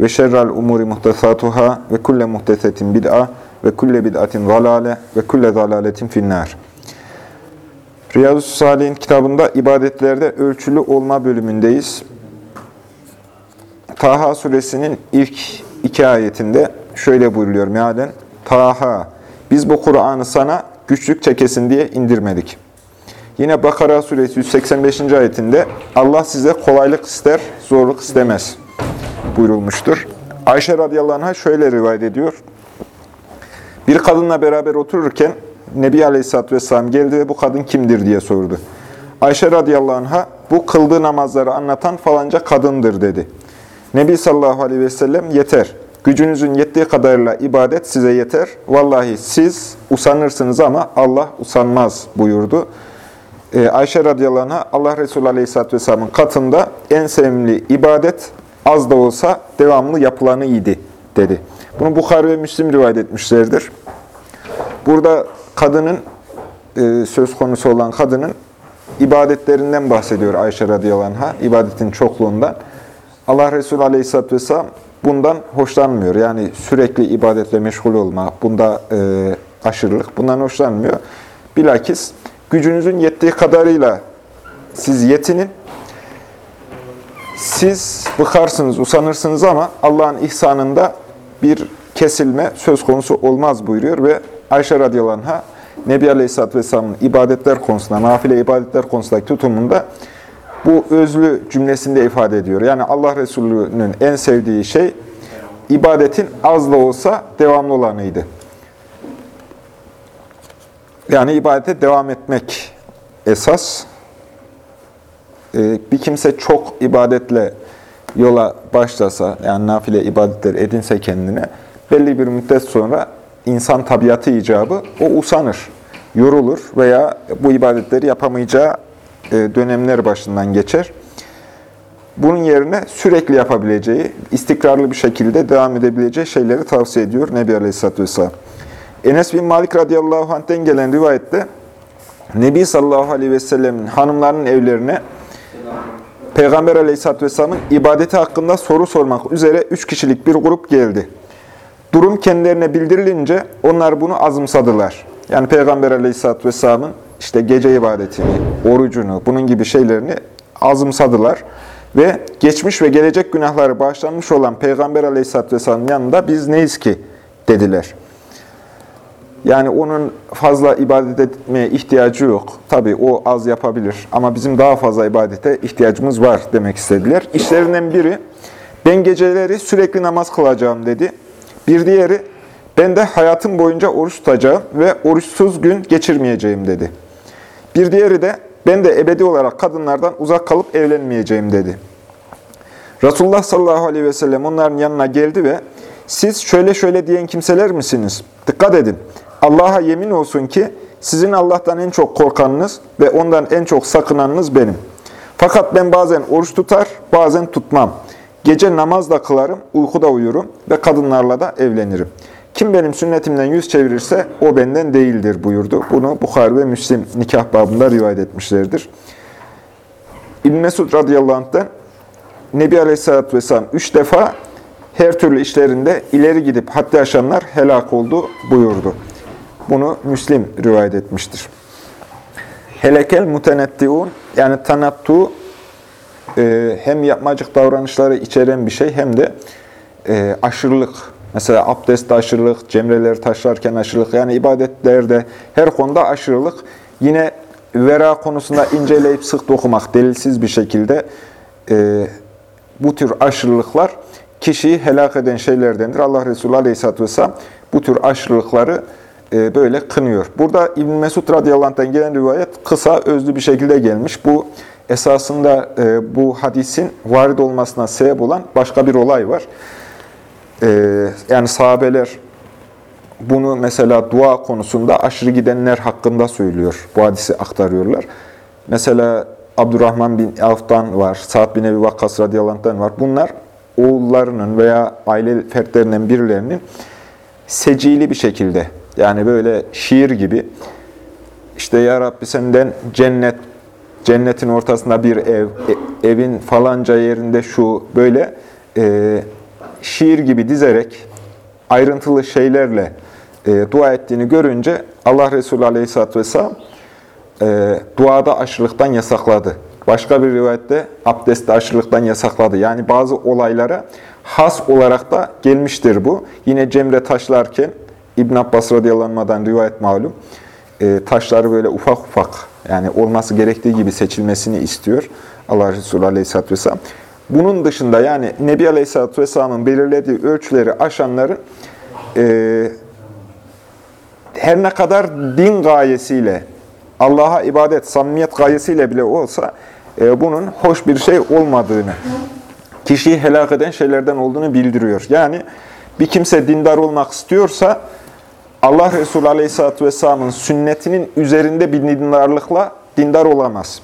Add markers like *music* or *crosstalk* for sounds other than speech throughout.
ve şerrel umuri muhtesatuhâ ve kulle muhtesetin bid'a ve kulle bid'atin zalale ve kulle zalaletin finnâr. Riyazu Salih'in kitabında ibadetlerde ölçülü olma bölümündeyiz. Taha suresinin ilk iki ayetinde şöyle buyuruluyor mealen. Taha, biz bu Kur'an'ı sana güçlük çekesin diye indirmedik. Yine Bakara suresi 185. ayetinde Allah size kolaylık ister, zorluk istemez buyurulmuştur. Ayşe radıyallahu anh'a şöyle rivayet ediyor. Bir kadınla beraber otururken Nebi Aleyhisselatü Vesselam geldi ve bu kadın kimdir diye sordu. Ayşe radıyallahu anh'a bu kıldığı namazları anlatan falanca kadındır dedi. Nebi sallallahu aleyhi ve sellem yeter. Gücünüzün yettiği kadarıyla ibadet size yeter. Vallahi siz usanırsınız ama Allah usanmaz buyurdu. Ee, Ayşe radıyallahu anh'a Allah Resulü aleyhisselatü vesselamın katında en sevimli ibadet az da olsa devamlı yapılanı idi dedi. Bunu Bukhari ve Müslim rivayet etmişlerdir. Burada kadının, e, söz konusu olan kadının ibadetlerinden bahsediyor Ayşe radıyallahu anh'a, ibadetin çokluğundan. Allah Resulü aleyhisselatü vesselam bundan hoşlanmıyor. Yani sürekli ibadetle meşgul olma, bunda e, aşırılık, bundan hoşlanmıyor. Bilakis gücünüzün yettiği kadarıyla siz yetinin, siz bıkarsınız, usanırsınız ama Allah'ın ihsanında bir kesilme söz konusu olmaz buyuruyor ve Ayşe radıyallahu anh'a Nebi Aleyhisselatü Vesselam'ın ibadetler konusunda, nafile ibadetler konusundaki tutumunda bu özlü cümlesinde ifade ediyor. Yani Allah Resulü'nün en sevdiği şey ibadetin az da olsa devamlı olanıydı. Yani ibadete devam etmek esas. Ee, bir kimse çok ibadetle yola başlasa, yani nafile ibadetler edinse kendine, belli bir müddet sonra insan tabiatı icabı o usanır, yorulur veya bu ibadetleri yapamayacağı dönemler başından geçer. Bunun yerine sürekli yapabileceği, istikrarlı bir şekilde devam edebileceği şeyleri tavsiye ediyor Nebi Aleyhisselatü Vesselam. Enes bin Malik radıyallahu anh'ten gelen rivayette Nebi sallallahu aleyhi ve sellemin hanımlarının evlerine Peygamber aleyhisselatü vesselamın ibadeti hakkında soru sormak üzere üç kişilik bir grup geldi. Durum kendilerine bildirilince onlar bunu azımsadılar. Yani Peygamber aleyhisselatü vesselamın işte gece ibadetini, orucunu, bunun gibi şeylerini azımsadılar. Ve geçmiş ve gelecek günahları bağışlanmış olan Peygamber aleyhisselatü vesselamın yanında biz neyiz ki dediler. Yani onun fazla ibadet etmeye ihtiyacı yok. Tabi o az yapabilir ama bizim daha fazla ibadete ihtiyacımız var demek istediler. İşlerinden biri ben geceleri sürekli namaz kılacağım dedi. Bir diğeri ben de hayatım boyunca oruç tutacağım ve oruçsuz gün geçirmeyeceğim dedi. Bir diğeri de ben de ebedi olarak kadınlardan uzak kalıp evlenmeyeceğim dedi. Resulullah sallallahu aleyhi ve sellem onların yanına geldi ve siz şöyle şöyle diyen kimseler misiniz? Dikkat edin. Allah'a yemin olsun ki sizin Allah'tan en çok korkanınız ve ondan en çok sakınanınız benim. Fakat ben bazen oruç tutar, bazen tutmam. Gece namaz da kılarım, uykuda uyurum ve kadınlarla da evlenirim. Kim benim sünnetimden yüz çevirirse o benden değildir buyurdu. Bunu Bukhari ve Müslim nikah babında rivayet etmişlerdir. İbn Mesud radıyallahu anh'ten Nebi Aleyhisselatü Vesselam üç defa her türlü işlerinde ileri gidip haddi aşanlar helak oldu buyurdu. Bunu Müslim rivayet etmiştir. Helekel mutenettiun yani tanattu e, hem yapmacık davranışları içeren bir şey hem de e, aşırılık. Mesela abdest aşırılık, cemreleri taşlarken aşırılık yani ibadetlerde her konuda aşırılık. Yine vera konusunda inceleyip sık dokumak delilsiz bir şekilde e, bu tür aşırılıklar kişiyi helak eden şeylerdendir. Allah Resulü Aleyhisselatü Vesselam bu tür aşırılıkları böyle kınıyor. Burada İbn Mesud radıyallahu gelen rivayet kısa, özlü bir şekilde gelmiş. Bu esasında e, bu hadisin varid olmasına sebep olan başka bir olay var. E, yani sahabeler bunu mesela dua konusunda aşırı gidenler hakkında söylüyor. Bu hadisi aktarıyorlar. Mesela Abdurrahman bin Avf'tan var, Sa'd bin Ebi Vakkas radıyallahu var. Bunlar oğullarının veya aile fertlerinden birilerinin secili bir şekilde, yani böyle şiir gibi, işte Ya Rabbi senden cennet, cennetin ortasında bir ev, e, evin falanca yerinde şu, böyle e, şiir gibi dizerek, ayrıntılı şeylerle e, dua ettiğini görünce Allah Resulü Aleyhisselatü Vesselam e, duada aşırılıktan yasakladı. Başka bir rivayette abdestte aşırılıktan yasakladı. Yani bazı olaylara has olarak da gelmiştir bu. Yine cemre taşlarken İbn Abbas radıyallahu rivayet malum. E, taşları böyle ufak ufak yani olması gerektiği gibi seçilmesini istiyor Allah Resulü aleyhisselatü vesselam. Bunun dışında yani Nebi Aleyhisselatü Vesselam'ın belirlediği ölçüleri aşanların e, her ne kadar din gayesiyle, Allah'a ibadet, samimiyet gayesiyle bile olsa e, bunun hoş bir şey olmadığını, kişiyi helak eden şeylerden olduğunu bildiriyor. Yani bir kimse dindar olmak istiyorsa Allah Resulü Aleyhisselatü Vesselam'ın sünnetinin üzerinde bir dindarlıkla dindar olamaz.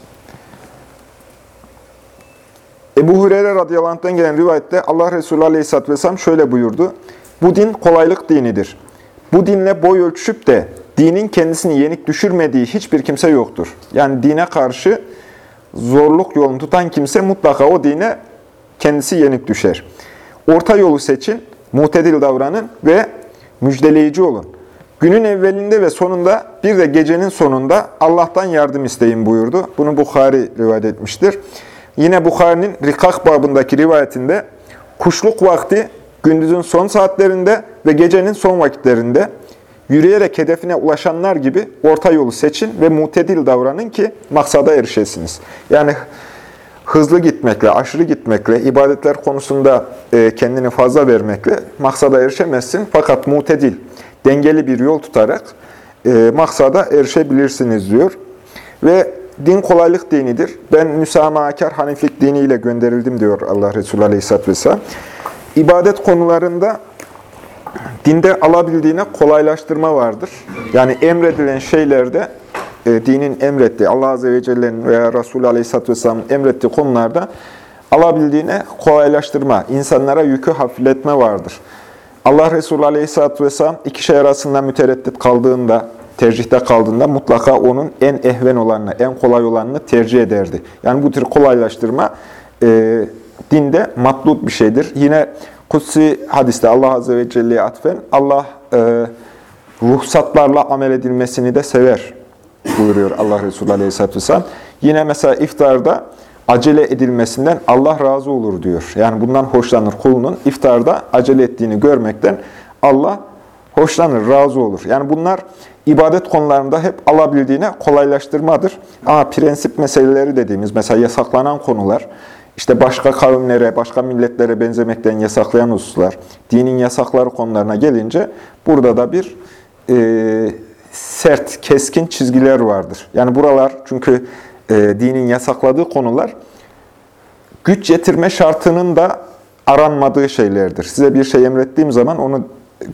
Ebu Hureyre radıyallahu gelen rivayette Allah Resulü Aleyhisselatü Vesselam şöyle buyurdu. Bu din kolaylık dinidir. Bu dinle boy ölçüp de dinin kendisini yenik düşürmediği hiçbir kimse yoktur. Yani dine karşı zorluk yolunu tutan kimse mutlaka o dine kendisi yenik düşer. Orta yolu seçin, muhtedil davranın ve müjdeleyici olun. Günün evvelinde ve sonunda bir de gecenin sonunda Allah'tan yardım isteyin buyurdu. Bunu Bukhari rivayet etmiştir. Yine Bukhari'nin Rikak babındaki rivayetinde kuşluk vakti gündüzün son saatlerinde ve gecenin son vakitlerinde yürüyerek hedefine ulaşanlar gibi orta yolu seçin ve mutedil davranın ki maksada erişesiniz. Yani hızlı gitmekle, aşırı gitmekle, ibadetler konusunda e, kendini fazla vermekle maksada erişemezsin. Fakat mutedil, dengeli bir yol tutarak e, maksada erişebilirsiniz diyor. Ve din kolaylık dinidir. Ben müsamahakar haniflik diniyle gönderildim diyor Allah Resulü Aleyhisselatü Vesselam ibadet konularında dinde alabildiğine kolaylaştırma vardır. Yani emredilen şeylerde e, dinin emrettiği, Allah Azze ve Celle'nin veya Resulü Aleyhisselatü Vesselam'ın emrettiği konularda alabildiğine kolaylaştırma, insanlara yükü hafifletme vardır. Allah Resulü Aleyhisselatü Vesselam iki şey arasında mütereddit kaldığında, tercihte kaldığında mutlaka onun en ehven olanını, en kolay olanını tercih ederdi. Yani bu tür kolaylaştırma e, dinde matlub bir şeydir. Yine kutsi hadiste Allah Azze ve Celle'ye atfen Allah e, ruhsatlarla amel edilmesini de sever buyuruyor Allah Resulü Aleyhisselatü Vesselam. Yine mesela iftarda acele edilmesinden Allah razı olur diyor. Yani bundan hoşlanır kulunun iftarda acele ettiğini görmekten Allah hoşlanır, razı olur. Yani bunlar ibadet konularında hep alabildiğine kolaylaştırmadır. Ama prensip meseleleri dediğimiz mesela yasaklanan konular, işte başka kavimlere, başka milletlere benzemekten yasaklayan hususlar, dinin yasakları konularına gelince burada da bir e, sert, keskin çizgiler vardır. Yani buralar çünkü e, dinin yasakladığı konular güç getirme şartının da aranmadığı şeylerdir. Size bir şey emrettiğim zaman onu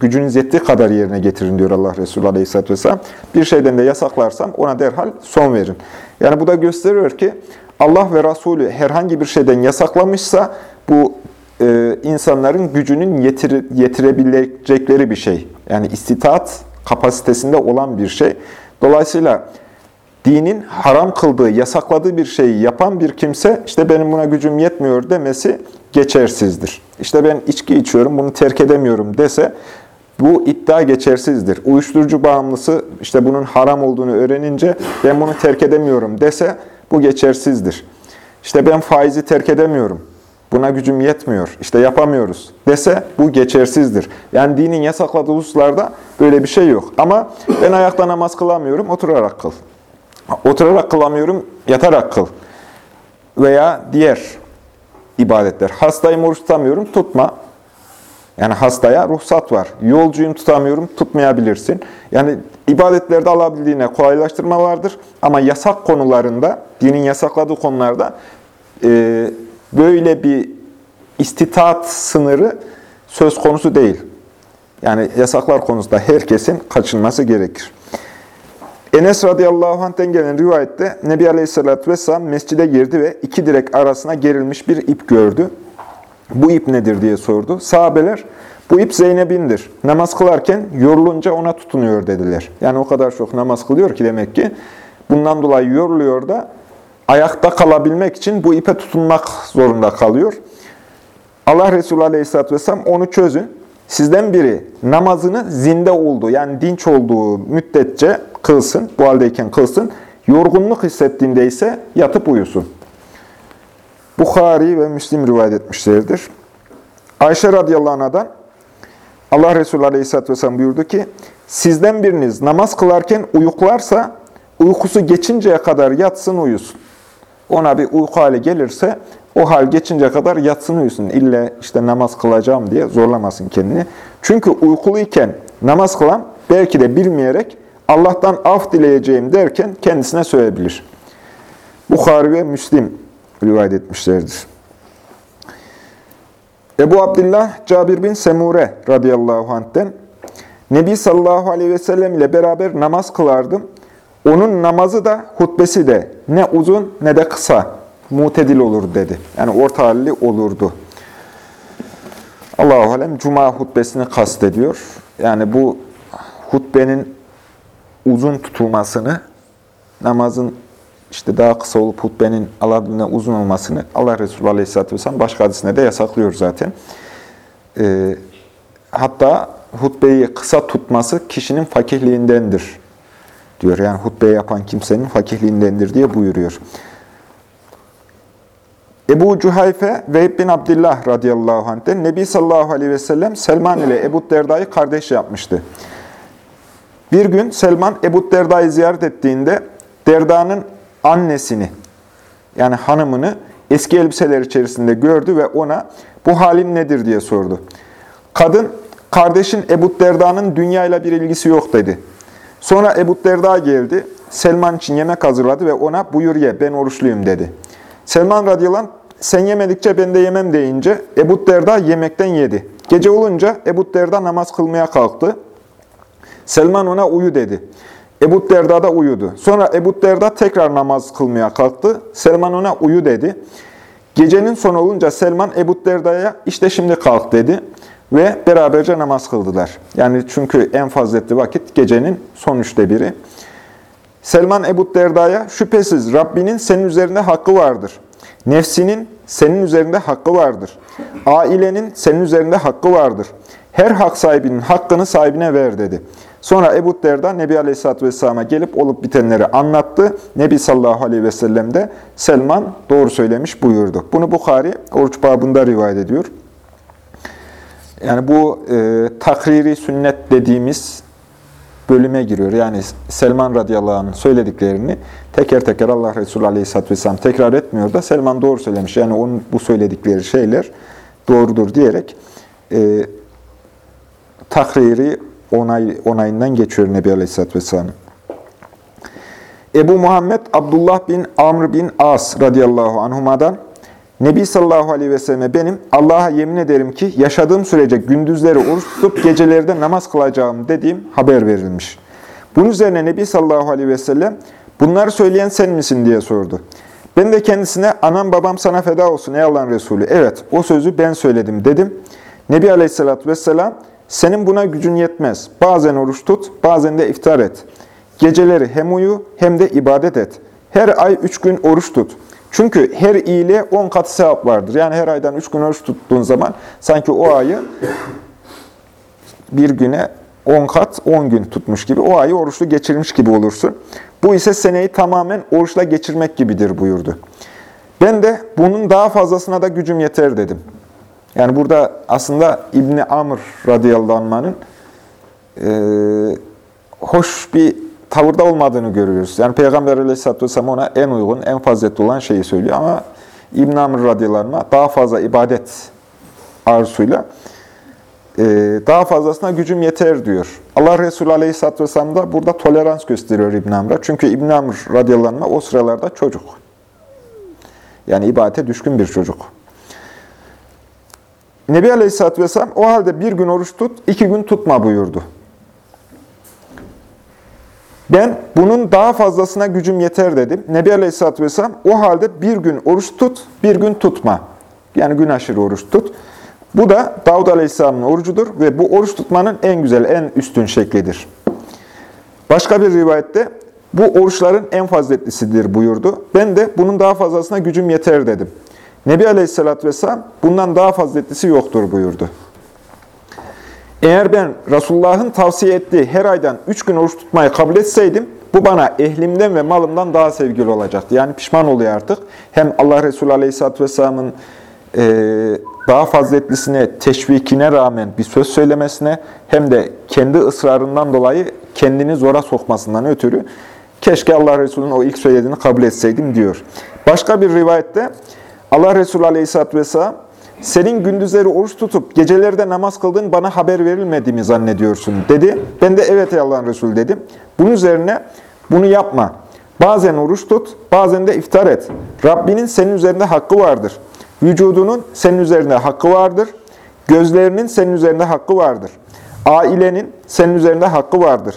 gücünüz yettiği kadar yerine getirin diyor Allah Resulü Aleyhisselatü Vesselam. Bir şeyden de yasaklarsam ona derhal son verin. Yani bu da gösteriyor ki Allah ve Resulü herhangi bir şeyden yasaklamışsa bu e, insanların gücünün yetir, yetirebilecekleri bir şey. Yani istitaat kapasitesinde olan bir şey. Dolayısıyla dinin haram kıldığı, yasakladığı bir şeyi yapan bir kimse, işte benim buna gücüm yetmiyor demesi geçersizdir. İşte ben içki içiyorum, bunu terk edemiyorum dese, bu iddia geçersizdir. Uyuşturucu bağımlısı, işte bunun haram olduğunu öğrenince, ben bunu terk edemiyorum dese, bu geçersizdir. İşte ben faizi terk edemiyorum. Buna gücüm yetmiyor. İşte yapamıyoruz dese bu geçersizdir. Yani dinin yasakladığı hususlarda böyle bir şey yok. Ama ben ayakta namaz kılamıyorum, oturarak kıl. Oturarak kılamıyorum, yatarak kıl. Veya diğer ibadetler. Hastayım, oruç tutamıyorum, tutma. Yani hastaya ruhsat var. Yolcuyum tutamıyorum, tutmayabilirsin. Yani ibadetlerde alabildiğine kolaylaştırma vardır. Ama yasak konularında, dinin yasakladığı konularda e, böyle bir istitaat sınırı söz konusu değil. Yani yasaklar konusunda herkesin kaçınması gerekir. Enes radıyallahu anh'ten gelen rivayette Nebi Aleyhisselatü Vesselam mescide girdi ve iki direk arasına gerilmiş bir ip gördü. Bu ip nedir diye sordu. Sahabeler bu ip Zeynep'indir. Namaz kılarken yorulunca ona tutunuyor dediler. Yani o kadar çok namaz kılıyor ki demek ki bundan dolayı yoruluyor da ayakta kalabilmek için bu ipe tutunmak zorunda kalıyor. Allah Resulü Aleyhisselatü Vesselam onu çözün. Sizden biri namazını zinde olduğu yani dinç olduğu müddetçe kılsın, bu haldeyken kılsın. Yorgunluk hissettiğinde ise yatıp uyusun. Bukhari ve Müslim rivayet etmişlerdir. Ayşe radıyallahu anh'dan Allah Resulü aleyhisselatü vesselam buyurdu ki, sizden biriniz namaz kılarken uyuklarsa, uykusu geçinceye kadar yatsın uyusun. Ona bir uyku hali gelirse, o hal geçinceye kadar yatsın uyusun. İlle işte namaz kılacağım diye zorlamasın kendini. Çünkü uykuluyken namaz kılan belki de bilmeyerek Allah'tan af dileyeceğim derken kendisine söyleyebilir. Bukhari ve Müslim rivayet etmişlerdir. Ebu Abdullah Cabir bin Semure radıyallahu anh'ten Nebi sallallahu aleyhi ve sellem ile beraber namaz kılardım. Onun namazı da hutbesi de ne uzun ne de kısa, mutedil olur dedi. Yani orta halli olurdu. Allahu alem cuma hutbesini kastediyor. Yani bu hutbenin uzun tutulmasını, namazın işte daha kısa olup hutbenin alabildiğine uzun olmasını Allah Resulü Aleyhisselatü Vesselam başka hadisine de yasaklıyor zaten. Ee, hatta hutbeyi kısa tutması kişinin fakihliğindendir diyor. Yani hutbeyi yapan kimsenin fakihliğindendir diye buyuruyor. Ebu Cuhayfe ve bin Abdullah radıyallahu anh'ten Nebi sallallahu aleyhi ve sellem Selman ile Ebu Derda'yı kardeş yapmıştı. Bir gün Selman Ebu Derda'yı ziyaret ettiğinde Derda'nın annesini yani hanımını eski elbiseler içerisinde gördü ve ona bu halin nedir diye sordu. Kadın kardeşin Ebu Derda'nın dünyayla bir ilgisi yok dedi. Sonra Ebu Derda geldi. Selman için yemek hazırladı ve ona buyur ye ben oruçluyum dedi. Selman radıyallahu anh, sen yemedikçe ben de yemem deyince Ebu Derda yemekten yedi. Gece olunca Ebu Derda namaz kılmaya kalktı. Selman ona uyu dedi. Ebu Derda da uyudu. Sonra Ebu Derda tekrar namaz kılmaya kalktı. Selman ona uyu dedi. Gecenin sonu olunca Selman Ebu Derda'ya işte şimdi kalk dedi. Ve beraberce namaz kıldılar. Yani çünkü en faziletli vakit gecenin son üçte biri. Selman Ebu Derda'ya şüphesiz Rabbinin senin üzerinde hakkı vardır. Nefsinin senin üzerinde hakkı vardır. Ailenin senin üzerinde hakkı vardır. Her hak sahibinin hakkını sahibine ver dedi. Sonra Ebu Derda Nebi Aleyhisselatü Vesselam'a gelip olup bitenleri anlattı. Nebi sallallahu aleyhi ve sellem de Selman doğru söylemiş buyurdu. Bunu Bukhari oruç babında rivayet ediyor. Yani bu e, takriri sünnet dediğimiz bölüme giriyor. Yani Selman radıyallahu anh'ın söylediklerini teker teker Allah Resulü aleyhisselatü vesselam tekrar etmiyor da Selman doğru söylemiş. Yani onun bu söyledikleri şeyler doğrudur diyerek e, takriri onay, onayından geçiyor Nebi Aleyhisselatü Vesselam. Ebu Muhammed Abdullah bin Amr bin As radıyallahu anhuma'dan Nebi sallallahu aleyhi ve selleme benim Allah'a yemin ederim ki yaşadığım sürece gündüzleri oruç tutup geceleri namaz kılacağım dediğim haber verilmiş. Bunun üzerine Nebi sallallahu aleyhi ve sellem bunları söyleyen sen misin diye sordu. Ben de kendisine anam babam sana feda olsun ey Allah'ın Resulü. Evet o sözü ben söyledim dedim. Nebi aleyhissalatü vesselam senin buna gücün yetmez. Bazen oruç tut, bazen de iftar et. Geceleri hem uyu hem de ibadet et. Her ay üç gün oruç tut. Çünkü her iyiliğe on kat sevap vardır. Yani her aydan üç gün oruç tuttuğun zaman sanki o ayı bir güne on kat on gün tutmuş gibi, o ayı oruçlu geçirmiş gibi olursun. Bu ise seneyi tamamen oruçla geçirmek gibidir buyurdu. Ben de bunun daha fazlasına da gücüm yeter dedim. Yani burada aslında İbni Amr radıyallahu anh'ın e, hoş bir tavırda olmadığını görüyoruz. Yani Peygamber aleyhisselatü vesselam ona en uygun, en faziletli olan şeyi söylüyor ama İbn Amr radıyallahu anh daha fazla ibadet arzusuyla e, daha fazlasına gücüm yeter diyor. Allah Resulü Aleyhisselatü Vesselam da burada tolerans gösteriyor İbn Amr'a. Çünkü İbn Amr radıyallahu anh o sıralarda çocuk. Yani ibadete düşkün bir çocuk. Nebi Aleyhisselatü Vesselam o halde bir gün oruç tut, iki gün tutma buyurdu. Ben bunun daha fazlasına gücüm yeter dedim. Nebi Aleyhisselatü Vesselam o halde bir gün oruç tut, bir gün tutma. Yani gün aşırı oruç tut. Bu da Davud Aleyhisselam'ın orucudur ve bu oruç tutmanın en güzel, en üstün şeklidir. Başka bir rivayette bu oruçların en faziletlisidir buyurdu. Ben de bunun daha fazlasına gücüm yeter dedim. Nebi Aleyhisselatü Vesselam bundan daha faziletlisi yoktur buyurdu. Eğer ben Resulullah'ın tavsiye ettiği her aydan üç gün oruç tutmayı kabul etseydim, bu bana ehlimden ve malımdan daha sevgili olacaktı. Yani pişman oluyor artık. Hem Allah Resulü Aleyhisselatü Vesselam'ın e, daha faziletlisine, teşvikine rağmen bir söz söylemesine hem de kendi ısrarından dolayı kendini zora sokmasından ötürü keşke Allah Resulü'nün o ilk söylediğini kabul etseydim diyor. Başka bir rivayette Allah Resulü Aleyhisselatü Vesselam senin gündüzleri oruç tutup gecelerde namaz kıldığın bana haber verilmediğimi zannediyorsun dedi. Ben de evet ey Allah'ın Resulü dedim. Bunun üzerine bunu yapma. Bazen oruç tut, bazen de iftar et. Rabbinin senin üzerinde hakkı vardır. Vücudunun senin üzerinde hakkı vardır. Gözlerinin senin üzerinde hakkı vardır. Ailenin senin üzerinde hakkı vardır.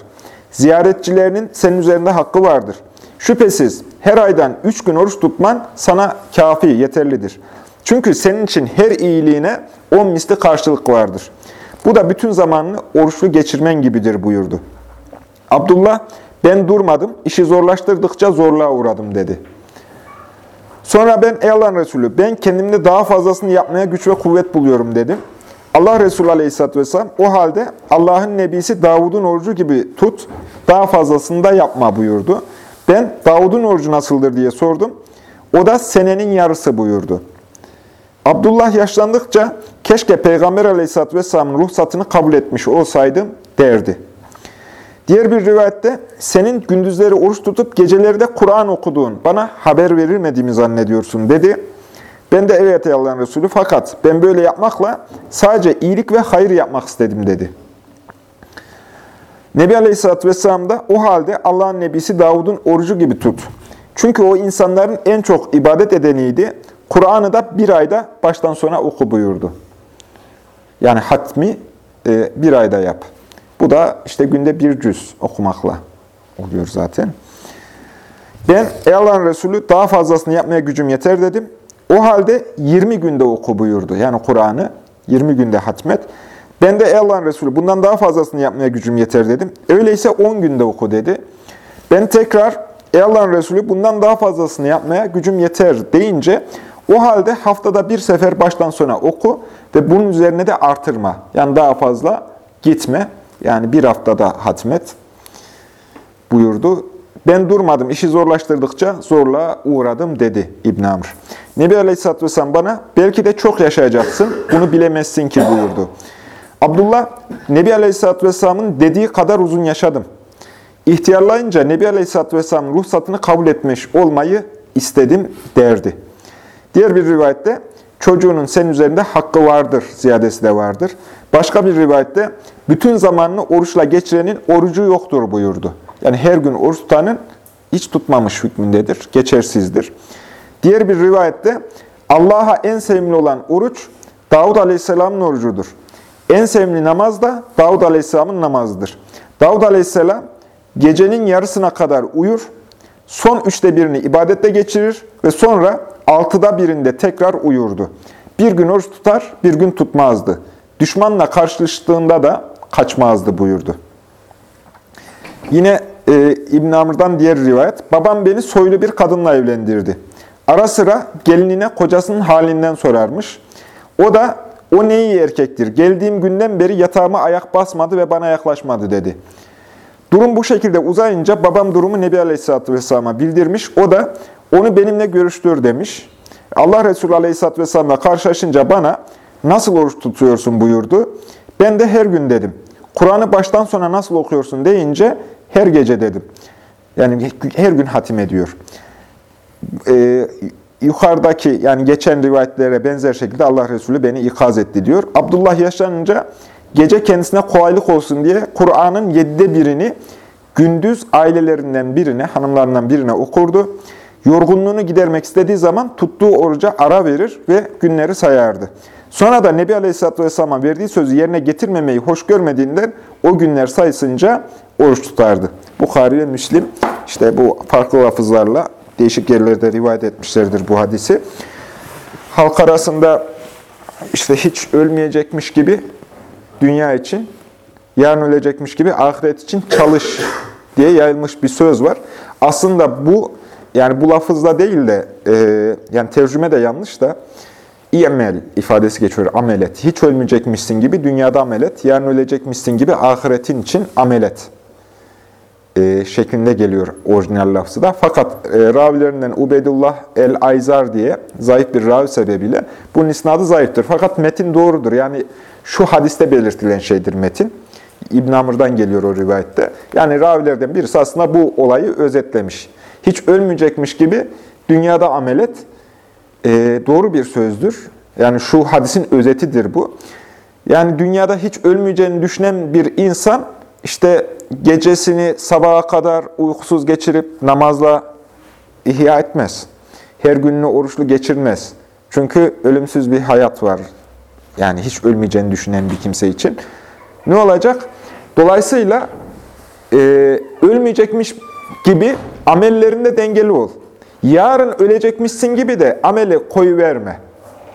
Ziyaretçilerinin senin üzerinde hakkı vardır. Şüphesiz her aydan üç gün oruç tutman sana kafi, yeterlidir. Çünkü senin için her iyiliğine on misli karşılık vardır. Bu da bütün zamanını oruçlu geçirmen gibidir buyurdu. Abdullah, ben durmadım, işi zorlaştırdıkça zorluğa uğradım dedi. Sonra ben ey Allah'ın Resulü, ben kendimde daha fazlasını yapmaya güç ve kuvvet buluyorum dedim. Allah Resulü Aleyhisselatü Vesselam o halde Allah'ın Nebisi Davud'un orucu gibi tut, daha fazlasını da yapma buyurdu. Ben Davud'un orucu nasıldır diye sordum. O da senenin yarısı buyurdu. Abdullah yaşlandıkça keşke Peygamber Aleyhisselatü Vesselam'ın ruhsatını kabul etmiş olsaydım derdi. Diğer bir rivayette senin gündüzleri oruç tutup geceleri de Kur'an okuduğun bana haber verilmediğimi zannediyorsun dedi. Ben de evet ey Allah'ın Resulü fakat ben böyle yapmakla sadece iyilik ve hayır yapmak istedim dedi. Nebi Aleyhisselatü Vesselam da o halde Allah'ın Nebisi Davud'un orucu gibi tut. Çünkü o insanların en çok ibadet edeniydi. Kur'an'ı da bir ayda baştan sona oku buyurdu. Yani hatmi e, bir ayda yap. Bu da işte günde bir cüz okumakla oluyor zaten. Ben ey Allah'ın Resulü daha fazlasını yapmaya gücüm yeter dedim. O halde 20 günde oku buyurdu. Yani Kur'an'ı 20 günde hatmet. Ben de ey Allah'ın Resulü bundan daha fazlasını yapmaya gücüm yeter dedim. Öyleyse 10 günde oku dedi. Ben tekrar ey Allah'ın Resulü bundan daha fazlasını yapmaya gücüm yeter deyince o halde haftada bir sefer baştan sona oku ve bunun üzerine de artırma. Yani daha fazla gitme. Yani bir haftada hatmet buyurdu. Ben durmadım, işi zorlaştırdıkça zorluğa uğradım dedi İbn Amr. Nebi Aleyhisselatü Vesselam bana, belki de çok yaşayacaksın, bunu bilemezsin ki buyurdu. Abdullah, Nebi Aleyhisselatü Vesselam'ın dediği kadar uzun yaşadım. İhtiyarlayınca Nebi Aleyhisselatü Vesselam'ın ruhsatını kabul etmiş olmayı istedim derdi. Diğer bir rivayette, çocuğunun senin üzerinde hakkı vardır, ziyadesi de vardır. Başka bir rivayette, bütün zamanını oruçla geçirenin orucu yoktur buyurdu. Yani her gün oruç tutanın hiç tutmamış hükmündedir, geçersizdir. Diğer bir rivayette Allah'a en sevimli olan oruç Davud Aleyhisselam'ın orucudur. En sevimli namaz da Davud Aleyhisselam'ın namazıdır. Davud Aleyhisselam gecenin yarısına kadar uyur, son üçte birini ibadette geçirir ve sonra altıda birinde tekrar uyurdu. Bir gün oruç tutar, bir gün tutmazdı. Düşmanla karşılaştığında da kaçmazdı buyurdu. Yine e, İbn Amr'dan diğer rivayet, babam beni soylu bir kadınla evlendirdi. Ara sıra gelinine kocasının halinden sorarmış. O da o ne iyi erkektir. Geldiğim günden beri yatağıma ayak basmadı ve bana yaklaşmadı dedi. Durum bu şekilde uzayınca babam durumu Nebi Aleyhisselatü Vesselam'a bildirmiş. O da onu benimle görüştür demiş. Allah Resulü Aleyhisselatü Vesselam'la karşılaşınca bana nasıl oruç tutuyorsun buyurdu. Ben de her gün dedim. Kur'an'ı baştan sona nasıl okuyorsun deyince her gece dedim. Yani her gün hatim ediyor. Ee, yukarıdaki yani geçen rivayetlere benzer şekilde Allah Resulü beni ikaz etti diyor. Abdullah yaşlanınca gece kendisine kolaylık olsun diye Kur'an'ın yedide birini gündüz ailelerinden birine, hanımlarından birine okurdu. Yorgunluğunu gidermek istediği zaman tuttuğu oruca ara verir ve günleri sayardı. Sonra da Nebi Aleyhisselatü Vesselam'a verdiği sözü yerine getirmemeyi hoş görmediğinden o günler sayısınca oruç tutardı. Bukhari ve Müslim işte bu farklı lafızlarla değişik yerlerde rivayet etmişlerdir bu hadisi. Halk arasında işte hiç ölmeyecekmiş gibi dünya için, yarın ölecekmiş gibi ahiret için çalış diye yayılmış bir söz var. Aslında bu yani bu lafızla değil de e, yani tercüme de yanlış da İ'mel ifadesi geçiyor. Amelet. Hiç ölmeyecekmişsin gibi dünyada amelet. Yarın ölecekmişsin gibi ahiretin için amelet e, şeklinde geliyor orijinal lafzı da. Fakat e, ravilerinden Ubedullah el-Ayzar diye zayıf bir ravi sebebiyle bunun isnadı zayıftır. Fakat metin doğrudur. Yani şu hadiste belirtilen şeydir metin. İbn Amr'dan geliyor o rivayette. Yani ravilerden birisi aslında bu olayı özetlemiş. Hiç ölmeyecekmiş gibi dünyada amelet e, doğru bir sözdür. Yani şu hadisin özetidir bu. Yani dünyada hiç ölmeyeceğini düşünen bir insan işte gecesini sabaha kadar uykusuz geçirip namazla ihya etmez. Her gününü oruçlu geçirmez. Çünkü ölümsüz bir hayat var. Yani hiç ölmeyeceğini düşünen bir kimse için. Ne olacak? Dolayısıyla e, ölmeyecekmiş gibi amellerinde dengeli ol. Yarın ölecekmişsin gibi de ameli koyu verme.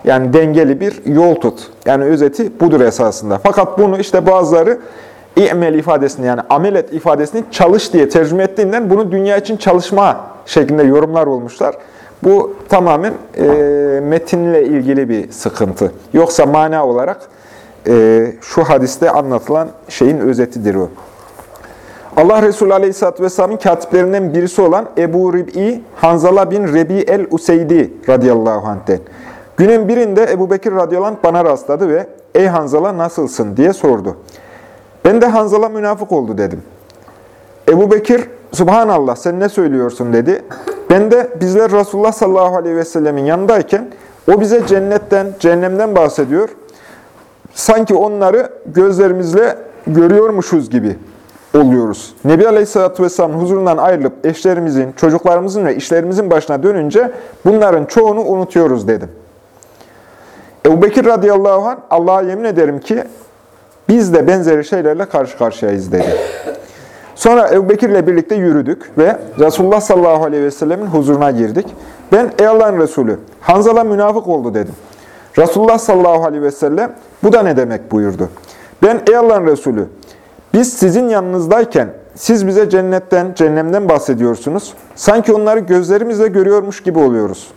Yani dengeli bir yol tut. Yani özeti budur esasında. Fakat bunu işte bazıları i'mel ifadesini yani amelet ifadesini çalış diye tercüme ettiğinden bunu dünya için çalışma şeklinde yorumlar olmuşlar. Bu tamamen e, metinle ilgili bir sıkıntı. Yoksa mana olarak e, şu hadiste anlatılan şeyin özetidir o. Allah Resulü Aleyhisselatü Vesselam'ın katiplerinden birisi olan Ebu Rib'i Hanzala bin Rebi el-Useydi radıyallahu anh'ten. Günün birinde Ebu Bekir radıyallahu anh bana rastladı ve ''Ey Hanzala nasılsın?'' diye sordu. Ben de Hanzala münafık oldu dedim. Ebu Bekir, Subhanallah sen ne söylüyorsun dedi. Ben de bizler Resulullah sallallahu aleyhi ve sellemin yanındayken o bize cennetten, cehennemden bahsediyor. Sanki onları gözlerimizle görüyormuşuz gibi oluyoruz. Nebi Aleyhisselatü Vesselam huzurundan ayrılıp eşlerimizin, çocuklarımızın ve işlerimizin başına dönünce bunların çoğunu unutuyoruz dedim. Ebu Bekir radıyallahu anh, Allah'a yemin ederim ki biz de benzeri şeylerle karşı karşıyayız dedi. Sonra Ebu Bekir ile birlikte yürüdük ve Resulullah sallallahu aleyhi ve sellemin huzuruna girdik. Ben ey Allah'ın Resulü, Hanzala münafık oldu dedim. Resulullah sallallahu aleyhi ve sellem bu da ne demek buyurdu. Ben ey Allah'ın Resulü, biz sizin yanınızdayken siz bize cennetten, cehennemden bahsediyorsunuz. Sanki onları gözlerimizle görüyormuş gibi oluyoruz.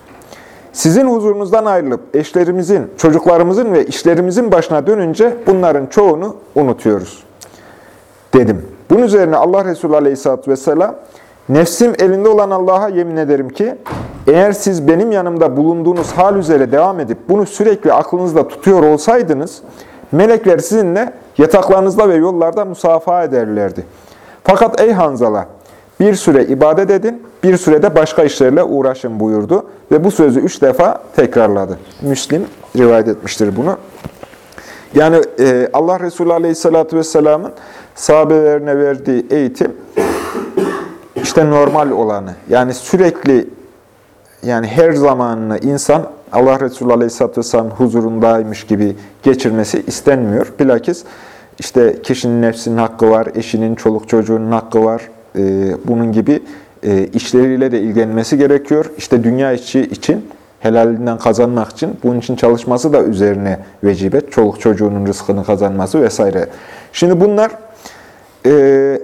Sizin huzurunuzdan ayrılıp eşlerimizin, çocuklarımızın ve işlerimizin başına dönünce bunların çoğunu unutuyoruz. Dedim. Bunun üzerine Allah Resulü Aleyhisselatü Vesselam, Nefsim elinde olan Allah'a yemin ederim ki, eğer siz benim yanımda bulunduğunuz hal üzere devam edip bunu sürekli aklınızda tutuyor olsaydınız, melekler sizinle yataklarınızda ve yollarda musafaha ederlerdi. Fakat ey Hanzala, bir süre ibadet edin, bir sürede başka işlerle uğraşın buyurdu. Ve bu sözü üç defa tekrarladı. Müslim rivayet etmiştir bunu. Yani e, Allah Resulü Aleyhisselatü Vesselam'ın sahabelerine verdiği eğitim işte normal olanı. Yani sürekli yani her zamanını insan Allah Resulü Aleyhisselatü Vesselam huzurundaymış gibi geçirmesi istenmiyor. Bilakis işte kişinin nefsinin hakkı var, eşinin, çoluk çocuğunun hakkı var. Ee, bunun gibi e, işleriyle de ilgilenmesi gerekiyor. İşte dünya işi için, helalinden kazanmak için, bunun için çalışması da üzerine vecibet. Çoluk çocuğunun rızkını kazanması vesaire. Şimdi bunlar e,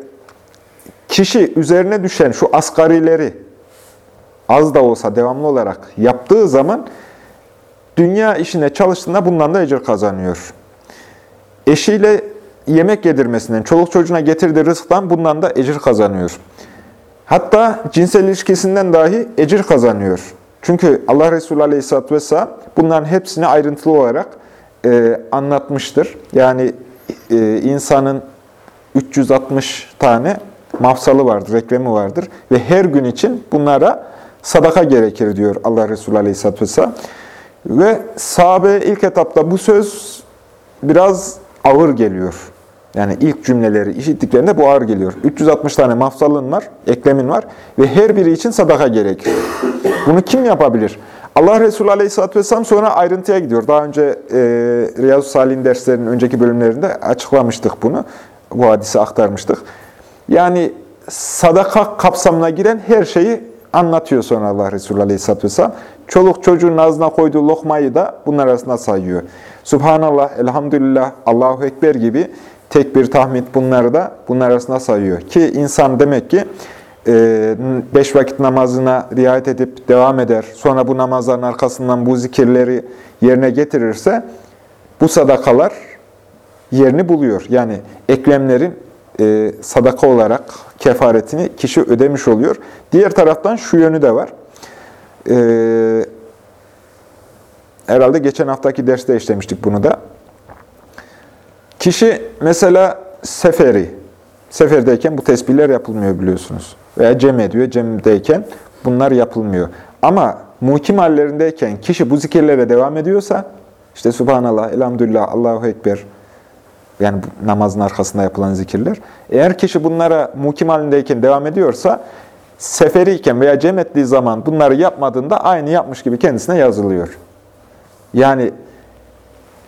kişi üzerine düşen şu asgarileri az da olsa devamlı olarak yaptığı zaman dünya işine çalıştığında bundan da ecir kazanıyor. Eşiyle yemek yedirmesinden, çoluk çocuğuna getirdiği rızktan bundan da ecir kazanıyor. Hatta cinsel ilişkisinden dahi ecir kazanıyor. Çünkü Allah Resulü Aleyhisselatü Vesselam bunların hepsini ayrıntılı olarak e, anlatmıştır. Yani e, insanın 360 tane mafsalı vardır, eklemi vardır ve her gün için bunlara sadaka gerekir diyor Allah Resulü Aleyhisselatü Vesselam. Ve sahabe ilk etapta bu söz biraz ağır geliyor. Yani ilk cümleleri işittiklerinde bu ağır geliyor. 360 tane mafsalın var, eklemin var ve her biri için sadaka gerekir. Bunu kim yapabilir? Allah Resulü Aleyhisselatü Vesselam sonra ayrıntıya gidiyor. Daha önce e, Riyazu Salih'in derslerinin önceki bölümlerinde açıklamıştık bunu. Bu hadisi aktarmıştık. Yani sadaka kapsamına giren her şeyi anlatıyor sonra Allah Resulü Aleyhisselatü Vesselam. Çoluk çocuğun ağzına koyduğu lokmayı da bunlar arasında sayıyor. Subhanallah, Elhamdülillah, Allahu Ekber gibi tekbir, tahmid bunları da bunlar arasında sayıyor. Ki insan demek ki e, beş vakit namazına riayet edip devam eder, sonra bu namazların arkasından bu zikirleri yerine getirirse bu sadakalar yerini buluyor. Yani eklemlerin e, sadaka olarak kefaretini kişi ödemiş oluyor. Diğer taraftan şu yönü de var. E, herhalde geçen haftaki derste işlemiştik bunu da. Kişi mesela seferi, seferdeyken bu tesbihler yapılmıyor biliyorsunuz. Veya cem ediyor, cemdeyken bunlar yapılmıyor. Ama muhkim hallerindeyken kişi bu zikirlere devam ediyorsa, işte Subhanallah, Elhamdülillah, Allahu Ekber, yani namazın arkasında yapılan zikirler. Eğer kişi bunlara muhkim halindeyken devam ediyorsa, seferiyken veya cem ettiği zaman bunları yapmadığında aynı yapmış gibi kendisine yazılıyor. Yani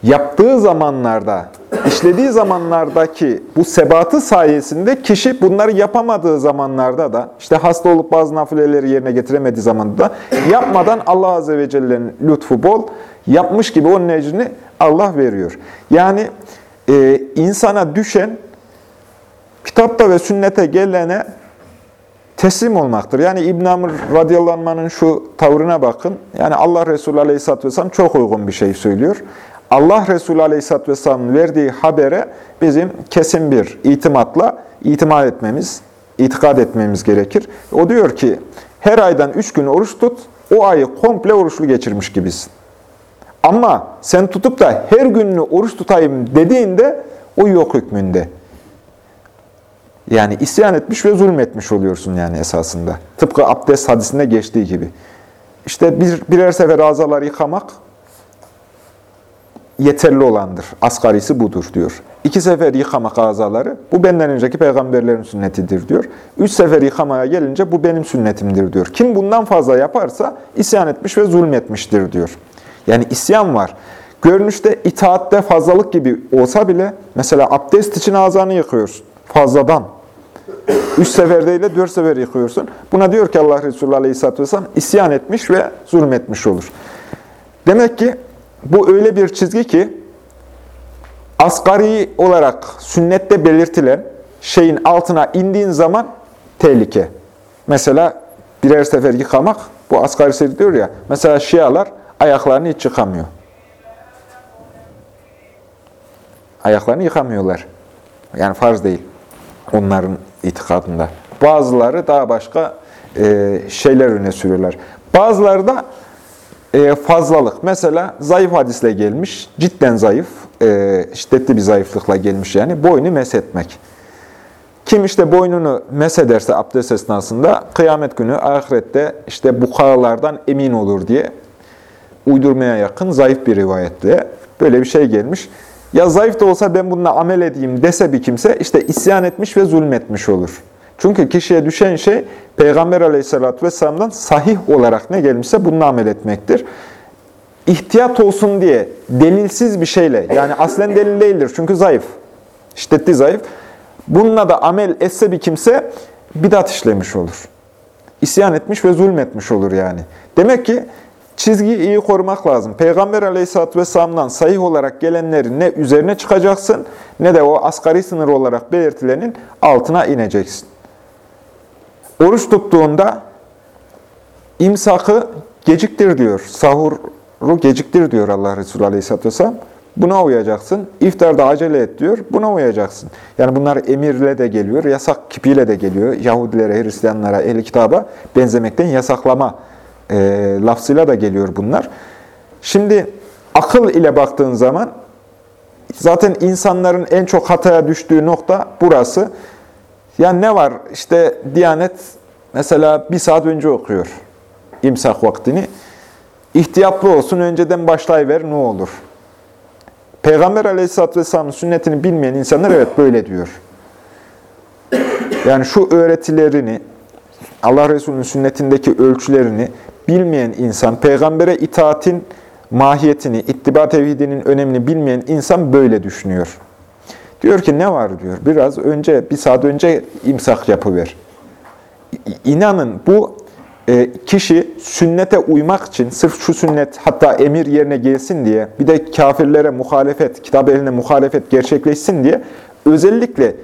yaptığı zamanlarda, işlediği zamanlardaki bu sebatı sayesinde kişi bunları yapamadığı zamanlarda da, işte hasta olup bazı nafileleri yerine getiremediği zamanda da yapmadan Allah Azze ve Celle'nin lütfu bol, yapmış gibi onun ecrini Allah veriyor. Yani e, insana düşen kitapta ve sünnete gelene teslim olmaktır. Yani İbn Amr radıyallahu şu tavrına bakın. Yani Allah Resulü aleyhisselatü vesselam çok uygun bir şey söylüyor. Allah Resulü aleyhisselatü vesselamın verdiği habere bizim kesin bir itimatla itimat etmemiz, itikad etmemiz gerekir. O diyor ki her aydan üç gün oruç tut, o ayı komple oruçlu geçirmiş gibisin. Ama sen tutup da her gününü oruç tutayım dediğinde o yok hükmünde. Yani isyan etmiş ve zulmetmiş oluyorsun yani esasında. Tıpkı abdest hadisinde geçtiği gibi. İşte bir, birer sefer azalar yıkamak yeterli olandır. Asgarisi budur diyor. İki sefer yıkamak azaları, bu benden önceki peygamberlerin sünnetidir diyor. Üç sefer yıkamaya gelince bu benim sünnetimdir diyor. Kim bundan fazla yaparsa isyan etmiş ve zulmetmiştir diyor. Yani isyan var. Görünüşte itaatte fazlalık gibi olsa bile, mesela abdest için ağzını yıkıyorsun fazladan. Üç sefer değil de dört sefer yıkıyorsun. Buna diyor ki Allah Resulü Aleyhisselatü Vesselam isyan etmiş ve zulmetmiş olur. Demek ki bu öyle bir çizgi ki asgari olarak sünnette belirtilen şeyin altına indiğin zaman tehlike. Mesela birer sefer yıkamak, bu asgari diyor ya, mesela şialar ayaklarını hiç yıkamıyor. Ayaklarını yıkamıyorlar. Yani farz değil onların itikadında. Bazıları daha başka e, şeyler öne sürüyorlar. Bazıları da e, fazlalık. Mesela zayıf hadisle gelmiş, cidden zayıf, e, şiddetli bir zayıflıkla gelmiş yani boynu mesetmek. Kim işte boynunu mesederse abdest esnasında kıyamet günü ahirette işte bukağlardan emin olur diye uydurmaya yakın zayıf bir rivayetle böyle bir şey gelmiş. Ya zayıf da olsa ben bununla amel edeyim dese bir kimse işte isyan etmiş ve zulmetmiş olur. Çünkü kişiye düşen şey Peygamber aleyhissalatü vesselam'dan sahih olarak ne gelmişse bununla amel etmektir. İhtiyat olsun diye delilsiz bir şeyle, yani aslen delil değildir çünkü zayıf, şiddetli zayıf. Bununla da amel etse bir kimse bidat işlemiş olur. İsyan etmiş ve zulmetmiş olur yani. Demek ki çizgiyi iyi korumak lazım. Peygamber aleyhissalatü vesselam'dan sahih olarak gelenleri ne üzerine çıkacaksın ne de o asgari sınır olarak belirtilenin altına ineceksin. Oruç tuttuğunda imsakı geciktir diyor. Sahuru geciktir diyor Allah Resulü Aleyhisselatü Vesselam. Buna uyacaksın. İftarda acele et diyor. Buna uyacaksın. Yani bunlar emirle de geliyor, yasak kipiyle de geliyor. Yahudilere, Hristiyanlara, ehli kitaba benzemekten yasaklama e, lafzıyla da geliyor bunlar. Şimdi akıl ile baktığın zaman zaten insanların en çok hataya düştüğü nokta burası. Yani ne var? İşte Diyanet mesela bir saat önce okuyor imsak vaktini. İhtiyatlı olsun, önceden başlayıver ne olur? Peygamber aleyhisselatü vesselamın sünnetini bilmeyen insanlar evet böyle diyor. Yani şu öğretilerini, Allah Resulü'nün sünnetindeki ölçülerini bilmeyen insan, peygambere itaatin mahiyetini, ittiba tevhidinin önemini bilmeyen insan böyle düşünüyor. Diyor ki ne var diyor, biraz önce, bir saat önce imsak yapıver. İnanın bu e, kişi sünnete uymak için, sırf şu sünnet hatta emir yerine gelsin diye, bir de kafirlere muhalefet, kitap eline muhalefet gerçekleşsin diye özellikle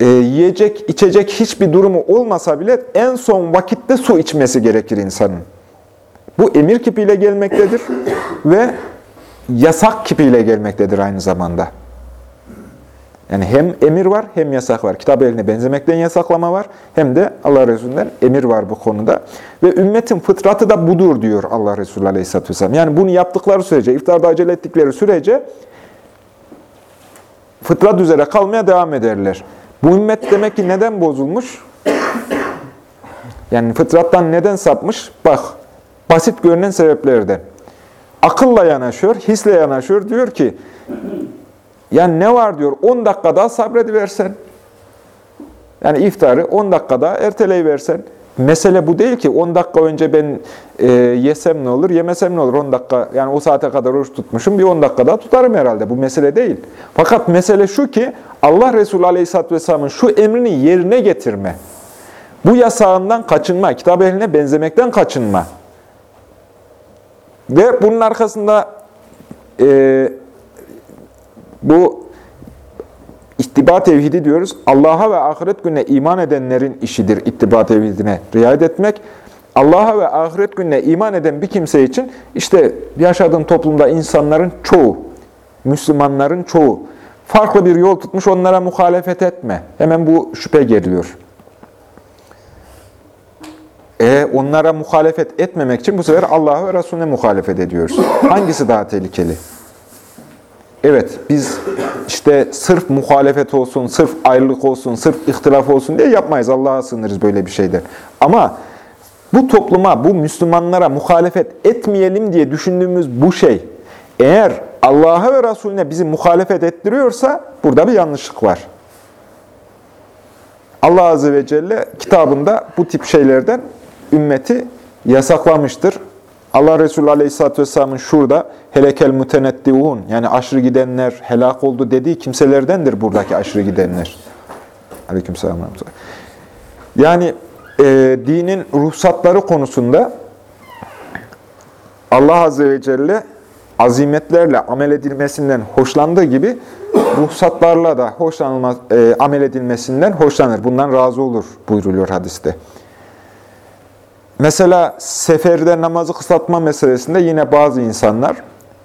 e, yiyecek, içecek hiçbir durumu olmasa bile en son vakitte su içmesi gerekir insanın. Bu emir kipiyle gelmektedir ve yasak kipiyle gelmektedir aynı zamanda. Yani hem emir var hem yasak var. Kitap eline benzemekten yasaklama var hem de Allah Resulü'nden emir var bu konuda. Ve ümmetin fıtratı da budur diyor Allah Resulü Aleyhisselatü Vesselam. Yani bunu yaptıkları sürece, iftarda acele ettikleri sürece fıtrat üzere kalmaya devam ederler. Bu ümmet demek ki neden bozulmuş? Yani fıtrattan neden sapmış? Bak, basit görünen sebeplerden. Akılla yanaşıyor, hisle yanaşıyor. Diyor ki, yani ne var diyor, 10 dakika daha sabrediversen. Yani iftarı 10 dakika daha erteleyiversen. Mesele bu değil ki 10 dakika önce ben e, yesem ne olur, yemesem ne olur 10 dakika. Yani o saate kadar oruç tutmuşum, bir 10 dakika daha tutarım herhalde. Bu mesele değil. Fakat mesele şu ki Allah Resulü Aleyhisselatü Vesselam'ın şu emrini yerine getirme. Bu yasağından kaçınma, kitap ehline benzemekten kaçınma. Ve bunun arkasında e, bu ittiba tevhidi diyoruz. Allah'a ve ahiret gününe iman edenlerin işidir ittiba tevhidine riayet etmek. Allah'a ve ahiret gününe iman eden bir kimse için işte yaşadığın toplumda insanların çoğu, Müslümanların çoğu farklı bir yol tutmuş onlara muhalefet etme. Hemen bu şüphe geriliyor. E onlara muhalefet etmemek için bu sefer Allah'a ve Resulüne muhalefet ediyoruz. Hangisi daha tehlikeli? Evet, biz işte sırf muhalefet olsun, sırf ayrılık olsun, sırf ihtilaf olsun diye yapmayız. Allah'a sığınırız böyle bir şeyden. Ama bu topluma, bu Müslümanlara muhalefet etmeyelim diye düşündüğümüz bu şey, eğer Allah'a ve Resulüne bizi muhalefet ettiriyorsa burada bir yanlışlık var. Allah Azze ve Celle kitabında bu tip şeylerden ümmeti yasaklamıştır. Allah Resulü Aleyhisselatü Vesselam'ın şurada helekel mütenettiun yani aşırı gidenler helak oldu dediği kimselerdendir buradaki aşırı gidenler. Aleykümselam. Yani e, dinin ruhsatları konusunda Allah Azze ve Celle azimetlerle amel edilmesinden hoşlandığı gibi ruhsatlarla da hoşlanılmaz, e, amel edilmesinden hoşlanır. Bundan razı olur buyruluyor hadiste. Mesela seferde namazı kısaltma meselesinde yine bazı insanlar,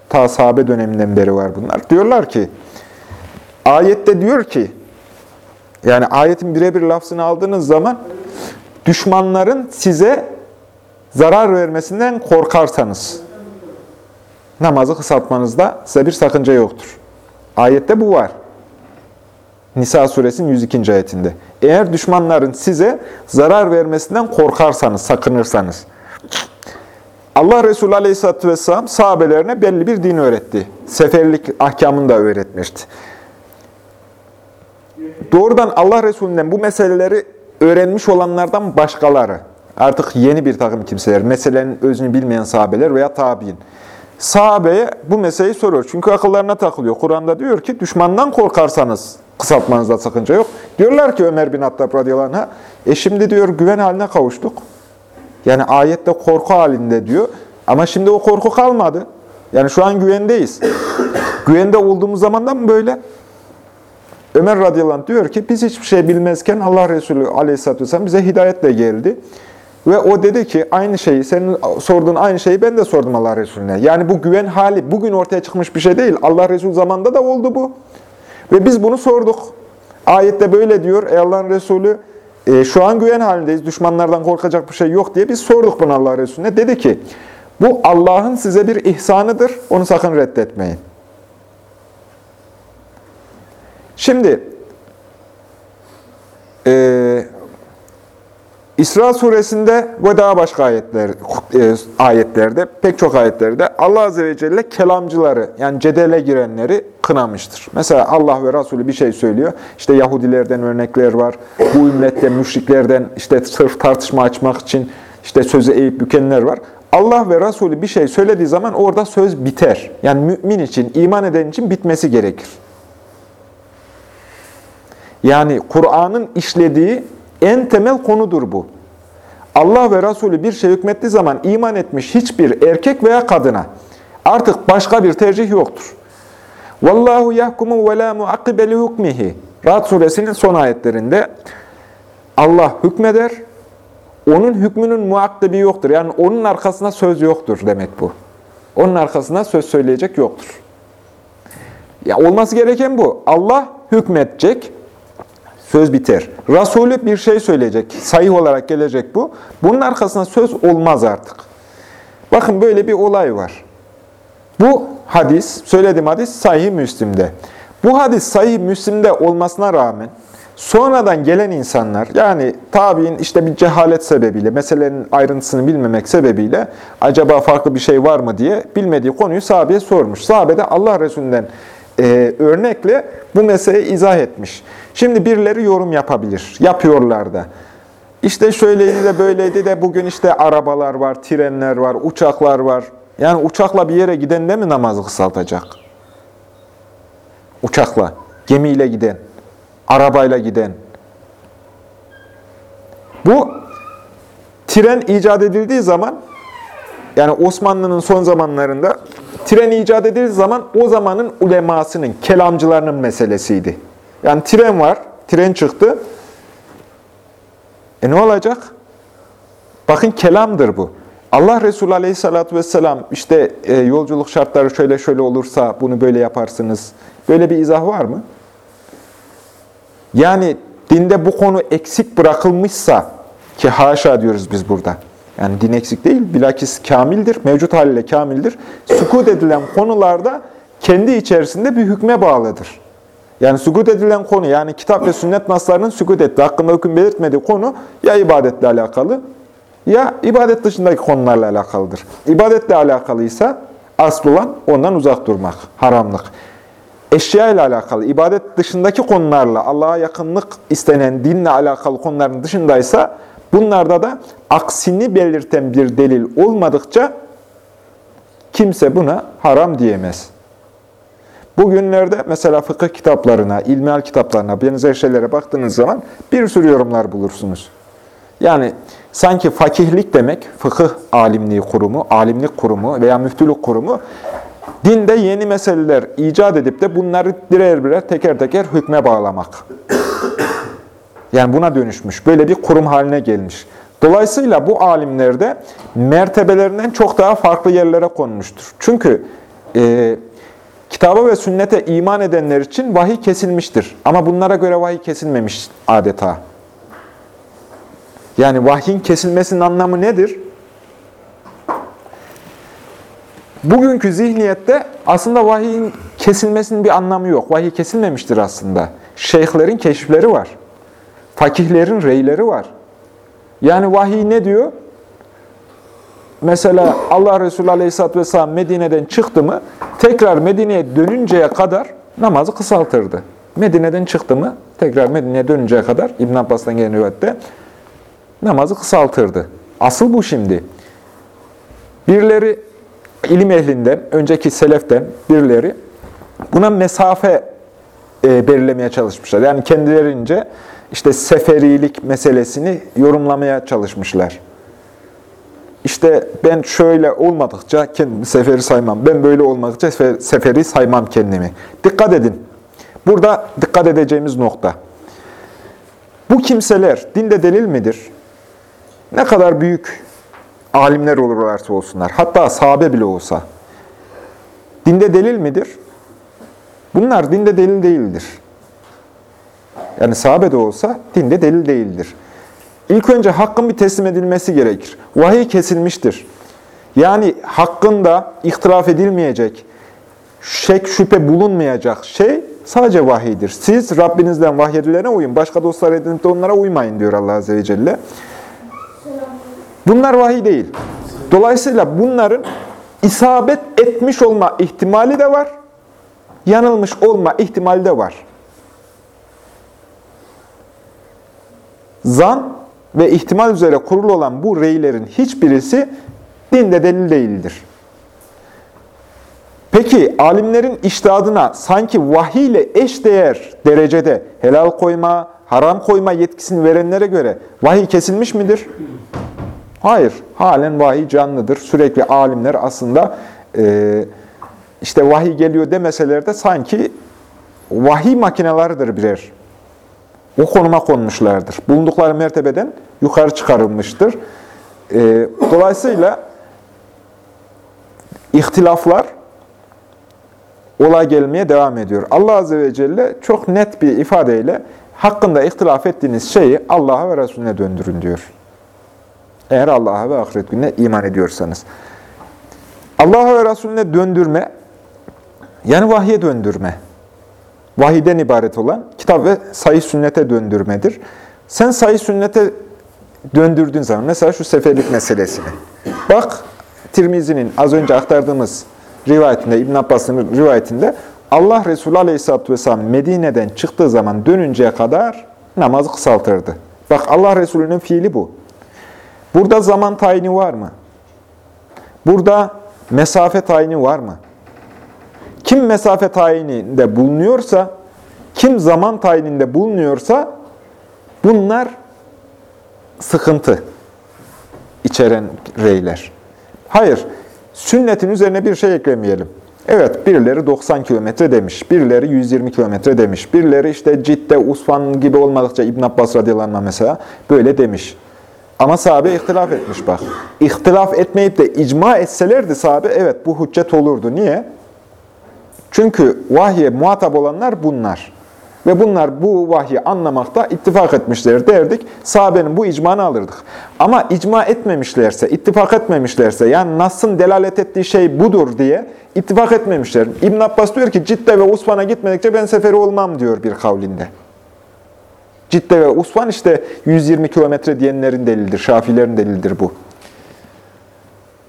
ta sahabe döneminden beri var bunlar, diyorlar ki, ayette diyor ki, yani ayetin birebir lafzını aldığınız zaman, düşmanların size zarar vermesinden korkarsanız, namazı kısaltmanızda size bir sakınca yoktur. Ayette bu var. Nisa suresinin 102. ayetinde. Eğer düşmanların size zarar vermesinden korkarsanız, sakınırsanız. Allah Resulü Aleyhisselatü Vesselam sahabelerine belli bir din öğretti. Seferlik ahkamını da öğretmişti. Doğrudan Allah Resulü'nden bu meseleleri öğrenmiş olanlardan başkaları, artık yeni bir takım kimseler, meselenin özünü bilmeyen sahabeler veya tabi'in, sahabeye bu meseleyi soruyor. Çünkü akıllarına takılıyor. Kur'an'da diyor ki düşmandan korkarsanız kısaltmanızda sakınca yok. Diyorlar ki Ömer bin Hattab radıyallahu e şimdi diyor güven haline kavuştuk. Yani ayette korku halinde diyor. Ama şimdi o korku kalmadı. Yani şu an güvendeyiz. *laughs* Güvende olduğumuz zamandan mı böyle? Ömer radıyallahu anh diyor ki biz hiçbir şey bilmezken Allah Resulü aleyhisselatü vesselam bize hidayetle geldi. Ve o dedi ki aynı şeyi, senin sorduğun aynı şeyi ben de sordum Allah Resulüne. Yani bu güven hali bugün ortaya çıkmış bir şey değil. Allah Resulü zamanında da oldu bu. Ve biz bunu sorduk. Ayette böyle diyor. Ey Allah'ın Resulü e, şu an güven halindeyiz. Düşmanlardan korkacak bir şey yok diye biz sorduk bunu Allah Resulüne. Dedi ki bu Allah'ın size bir ihsanıdır. Onu sakın reddetmeyin. Şimdi e, İsra suresinde ve daha başka ayetler, e, ayetlerde, pek çok ayetlerde Allah Azze ve Celle kelamcıları, yani cedele girenleri kınamıştır. Mesela Allah ve Resulü bir şey söylüyor. İşte Yahudilerden örnekler var. Bu ümmetten, müşriklerden işte sırf tartışma açmak için işte sözü eğip bükenler var. Allah ve Resulü bir şey söylediği zaman orada söz biter. Yani mümin için, iman eden için bitmesi gerekir. Yani Kur'an'ın işlediği en temel konudur bu. Allah ve Resulü bir şey hükmettiği zaman iman etmiş hiçbir erkek veya kadına artık başka bir tercih yoktur. Vallahu yahkumu ve la muakkibe li hukmihi. Rahat suresinin son ayetlerinde Allah hükmeder, onun hükmünün muakkibi yoktur. Yani onun arkasına söz yoktur demek bu. Onun arkasına söz söyleyecek yoktur. Ya olması gereken bu. Allah hükmetecek, söz biter. Resulü bir şey söyleyecek, sayı olarak gelecek bu. Bunun arkasına söz olmaz artık. Bakın böyle bir olay var. Bu hadis, söylediğim hadis sahih Müslim'de. Bu hadis sahih Müslim'de olmasına rağmen sonradan gelen insanlar, yani tabi'in işte bir cehalet sebebiyle, meselenin ayrıntısını bilmemek sebebiyle acaba farklı bir şey var mı diye bilmediği konuyu sahabeye sormuş. Sahabe de Allah Resulü'nden e, örnekle bu meseleyi izah etmiş. Şimdi birileri yorum yapabilir, yapıyorlar da. İşte şöyleydi de böyleydi de bugün işte arabalar var, trenler var, uçaklar var. Yani uçakla bir yere giden de mi namazı kısaltacak? Uçakla, gemiyle giden, arabayla giden. Bu tren icat edildiği zaman, yani Osmanlı'nın son zamanlarında tren icat edildiği zaman o zamanın ulemasının, kelamcılarının meselesiydi. Yani tren var, tren çıktı. E ne olacak? Bakın kelamdır bu. Allah Resulü Aleyhisselatü Vesselam işte e, yolculuk şartları şöyle şöyle olursa bunu böyle yaparsınız. Böyle bir izah var mı? Yani dinde bu konu eksik bırakılmışsa ki haşa diyoruz biz burada. Yani din eksik değil, bilakis kamildir, mevcut haliyle kamildir. Sukut edilen konularda kendi içerisinde bir hükme bağlıdır. Yani sukut edilen konu, yani kitap ve sünnet naslarının sukut ettiği, hakkında hüküm belirtmediği konu ya ibadetle alakalı ya ibadet dışındaki konularla alakalıdır. İbadetle alakalıysa asıl olan ondan uzak durmak, haramlık. Eşya ile alakalı, ibadet dışındaki konularla, Allah'a yakınlık istenen dinle alakalı konuların dışındaysa bunlarda da aksini belirten bir delil olmadıkça kimse buna haram diyemez. Bugünlerde mesela fıkıh kitaplarına, ilmihal kitaplarına, benzer şeylere baktığınız zaman bir sürü yorumlar bulursunuz. Yani sanki fakihlik demek, fıkıh alimliği kurumu, alimlik kurumu veya müftülük kurumu, dinde yeni meseleler icat edip de bunları birer birer teker teker hükme bağlamak. Yani buna dönüşmüş, böyle bir kurum haline gelmiş. Dolayısıyla bu alimlerde mertebelerinden çok daha farklı yerlere konmuştur. Çünkü e, kitaba ve sünnete iman edenler için vahiy kesilmiştir. Ama bunlara göre vahiy kesilmemiş adeta. Yani vahyin kesilmesinin anlamı nedir? Bugünkü zihniyette aslında vahyin kesilmesinin bir anlamı yok. Vahiy kesilmemiştir aslında. Şeyhlerin keşifleri var. Fakihlerin reyleri var. Yani vahiy ne diyor? Mesela Allah Resulü Aleyhisselatü Vesselam Medine'den çıktı mı, tekrar Medine'ye dönünceye kadar namazı kısaltırdı. Medine'den çıktı mı, tekrar Medine'ye dönünceye kadar, İbn Abbas'tan gelen rivayette, namazı kısaltırdı. Asıl bu şimdi. Birileri ilim ehlinden, önceki seleften birileri buna mesafe e, belirlemeye çalışmışlar. Yani kendilerince işte seferilik meselesini yorumlamaya çalışmışlar. İşte ben şöyle olmadıkça kendimi seferi saymam. Ben böyle olmadıkça seferi saymam kendimi. Dikkat edin. Burada dikkat edeceğimiz nokta. Bu kimseler dinde delil midir? Ne kadar büyük alimler olurlarsa olsunlar, hatta sahabe bile olsa, dinde delil midir? Bunlar dinde delil değildir. Yani sahabe de olsa dinde delil değildir. İlk önce hakkın bir teslim edilmesi gerekir. Vahiy kesilmiştir. Yani hakkında ihtilaf edilmeyecek, şek şüphe bulunmayacak şey sadece vahiydir. Siz Rabbinizden vahyedilene uyun, başka dostlar edinip de onlara uymayın diyor Allah Azze ve Celle. Bunlar vahiy değil. Dolayısıyla bunların isabet etmiş olma ihtimali de var. yanılmış olma ihtimali de var. Zan ve ihtimal üzere kurulu olan bu reylerin hiçbirisi dinde delil değildir. Peki alimlerin iştihadına sanki vahiy ile eşdeğer derecede helal koyma, haram koyma yetkisini verenlere göre vahiy kesilmiş midir? Hayır. Halen vahiy canlıdır. Sürekli alimler aslında e, işte vahiy geliyor demeseler de sanki vahiy makineleridir birer. O konuma konmuşlardır. Bulundukları mertebeden yukarı çıkarılmıştır. E, dolayısıyla ihtilaflar olay gelmeye devam ediyor. Allah Azze ve Celle çok net bir ifadeyle hakkında ihtilaf ettiğiniz şeyi Allah'a ve Resulüne döndürün diyor. Eğer Allah'a ve ahiret gününe iman ediyorsanız. Allah'a ve Resulüne döndürme, yani vahye döndürme. Vahiden ibaret olan kitap ve sayı sünnete döndürmedir. Sen sayı sünnete döndürdüğün zaman, mesela şu seferlik meselesini. Bak, Tirmizi'nin az önce aktardığımız rivayetinde, İbn Abbas'ın rivayetinde Allah Resulü Aleyhisselatü Vesselam Medine'den çıktığı zaman dönünceye kadar namazı kısaltırdı. Bak Allah Resulü'nün fiili bu. Burada zaman tayini var mı? Burada mesafe tayini var mı? Kim mesafe tayininde bulunuyorsa, kim zaman tayininde bulunuyorsa bunlar sıkıntı içeren reyler. Hayır, sünnetin üzerine bir şey eklemeyelim. Evet, birileri 90 kilometre demiş, birileri 120 kilometre demiş, birileri işte Cidde, Usfan gibi olmadıkça İbn Abbas radıyallahu anh mesela böyle demiş. Ama sahabe ihtilaf etmiş bak. İhtilaf etmeyip de icma etselerdi sahabe, evet bu hüccet olurdu. Niye? Çünkü vahye muhatap olanlar bunlar. Ve bunlar bu vahyi anlamakta ittifak etmişler derdik. Sahabenin bu icmanı alırdık. Ama icma etmemişlerse, ittifak etmemişlerse, yani Nas'ın delalet ettiği şey budur diye ittifak etmemişler. İbn Abbas diyor ki Cidde ve Usfan'a gitmedikçe ben seferi olmam diyor bir kavlinde. Cidde ve Usfan işte 120 kilometre diyenlerin delildir, Şafilerin delildir bu.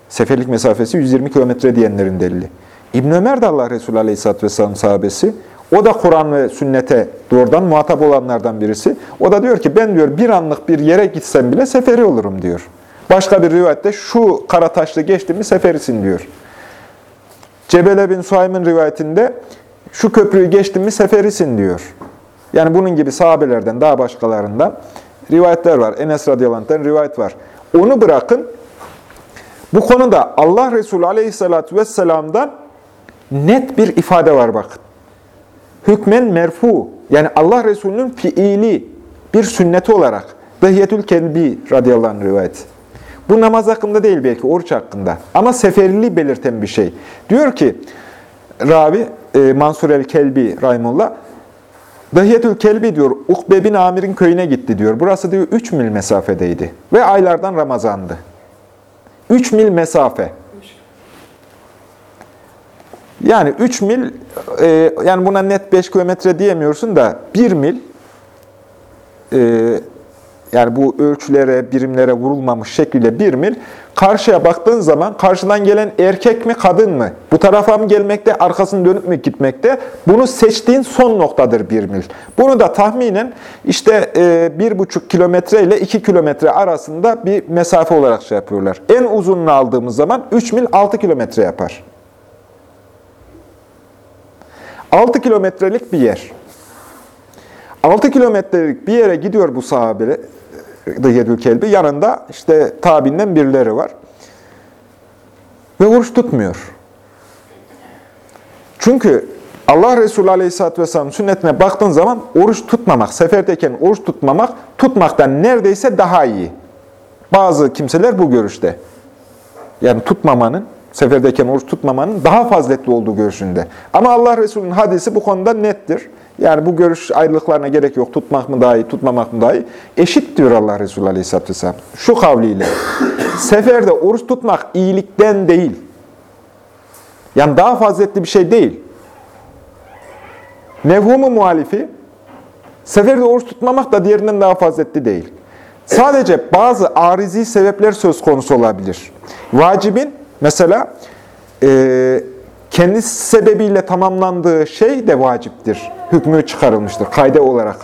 Seferlik mesafesi 120 kilometre diyenlerin delili. İbn Ömer de Allah Resulü Aleyhisselatü Vesselam sahabesi. O da Kur'an ve sünnete doğrudan muhatap olanlardan birisi. O da diyor ki ben diyor bir anlık bir yere gitsem bile seferi olurum diyor. Başka bir rivayette şu kara taşlı geçti mi seferisin diyor. Cebele bin Suaym'ın rivayetinde şu köprüyü geçtin mi seferisin diyor. Yani bunun gibi sahabelerden daha başkalarından rivayetler var. Enes radıyallahu rivayet var. Onu bırakın. Bu konuda Allah Resulü aleyhissalatü vesselam'dan net bir ifade var bakın. Hükmen merfu, yani Allah Resulü'nün fiili bir sünneti olarak. Dehiyetül Kelbi radıyallahu anh rivayet. Bu namaz hakkında değil belki, oruç hakkında. Ama seferli belirten bir şey. Diyor ki, Ravi e, Mansur el-Kelbi Rahimullah, Dahiyetül Kelbi diyor, Ukbe bin Amir'in köyüne gitti diyor. Burası diyor 3 mil mesafedeydi. Ve aylardan Ramazan'dı. 3 mil mesafe. Yani 3 mil, e, yani buna net 5 kilometre diyemiyorsun da 1 mil, e, yani bu ölçülere, birimlere vurulmamış şekilde 1 mil, karşıya baktığın zaman karşıdan gelen erkek mi, kadın mı? Bu tarafa mı gelmekte, arkasını dönüp mü gitmekte? Bunu seçtiğin son noktadır 1 mil. Bunu da tahminen işte e, 1,5 kilometre ile 2 kilometre arasında bir mesafe olarak şey yapıyorlar. En uzununu aldığımız zaman 3 mil 6 kilometre yapar. 6 kilometrelik bir yer. 6 kilometrelik bir yere gidiyor bu sahabe, Dıhyedül Kelbi. Yanında işte tabinden birileri var. Ve oruç tutmuyor. Çünkü Allah Resulü Aleyhisselatü Vesselam sünnetine baktığın zaman oruç tutmamak, seferdeyken oruç tutmamak, tutmaktan neredeyse daha iyi. Bazı kimseler bu görüşte. Yani tutmamanın seferdeyken oruç tutmamanın daha faziletli olduğu görüşünde. Ama Allah Resulü'nün hadisi bu konuda nettir. Yani bu görüş ayrılıklarına gerek yok. Tutmak mı daha iyi, tutmamak mı daha iyi? Eşit diyor Allah Resulü Aleyhisselatü Vesselam. Şu kavliyle. *clears throat* Seferde oruç tutmak iyilikten değil. Yani daha faziletli bir şey değil. Mevhumu muhalifi, seferde oruç tutmamak da diğerinden daha faziletli değil. Sadece bazı arizi sebepler söz konusu olabilir. Vacibin Mesela e, kendi sebebiyle tamamlandığı şey de vaciptir. Hükmü çıkarılmıştır kayde olarak.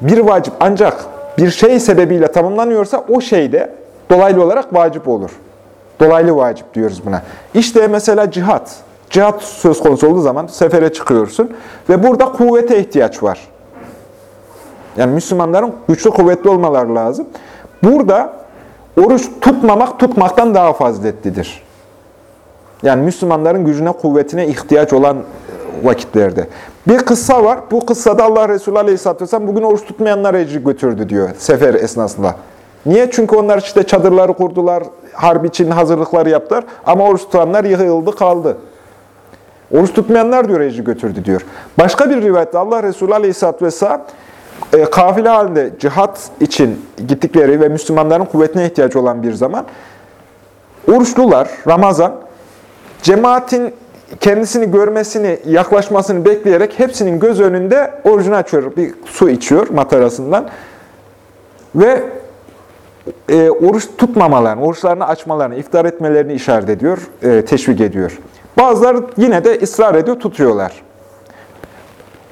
Bir vacip ancak bir şey sebebiyle tamamlanıyorsa o şey de dolaylı olarak vacip olur. Dolaylı vacip diyoruz buna. İşte mesela cihat. Cihat söz konusu olduğu zaman sefere çıkıyorsun ve burada kuvvete ihtiyaç var. Yani Müslümanların güçlü kuvvetli olmaları lazım. Burada oruç tutmamak tutmaktan daha faziletlidir. Yani Müslümanların gücüne, kuvvetine ihtiyaç olan vakitlerde. Bir kıssa var. Bu kıssada Allah Resulü Aleyhisselatü Vesselam bugün oruç tutmayanlar ecri götürdü diyor sefer esnasında. Niye? Çünkü onlar işte çadırları kurdular, harp için hazırlıkları yaptılar. Ama oruç tutanlar yığıldı kaldı. Oruç tutmayanlar diyor ecri götürdü diyor. Başka bir rivayette Allah Resulü Aleyhisselatü Vesselam e, kafile halinde cihat için gittikleri ve Müslümanların kuvvetine ihtiyacı olan bir zaman oruçlular Ramazan cemaatin kendisini görmesini, yaklaşmasını bekleyerek hepsinin göz önünde orucunu açıyor. Bir su içiyor matarasından. Ve e, oruç tutmamalarını, oruçlarını açmalarını, iftar etmelerini işaret ediyor, e, teşvik ediyor. Bazıları yine de ısrar ediyor, tutuyorlar.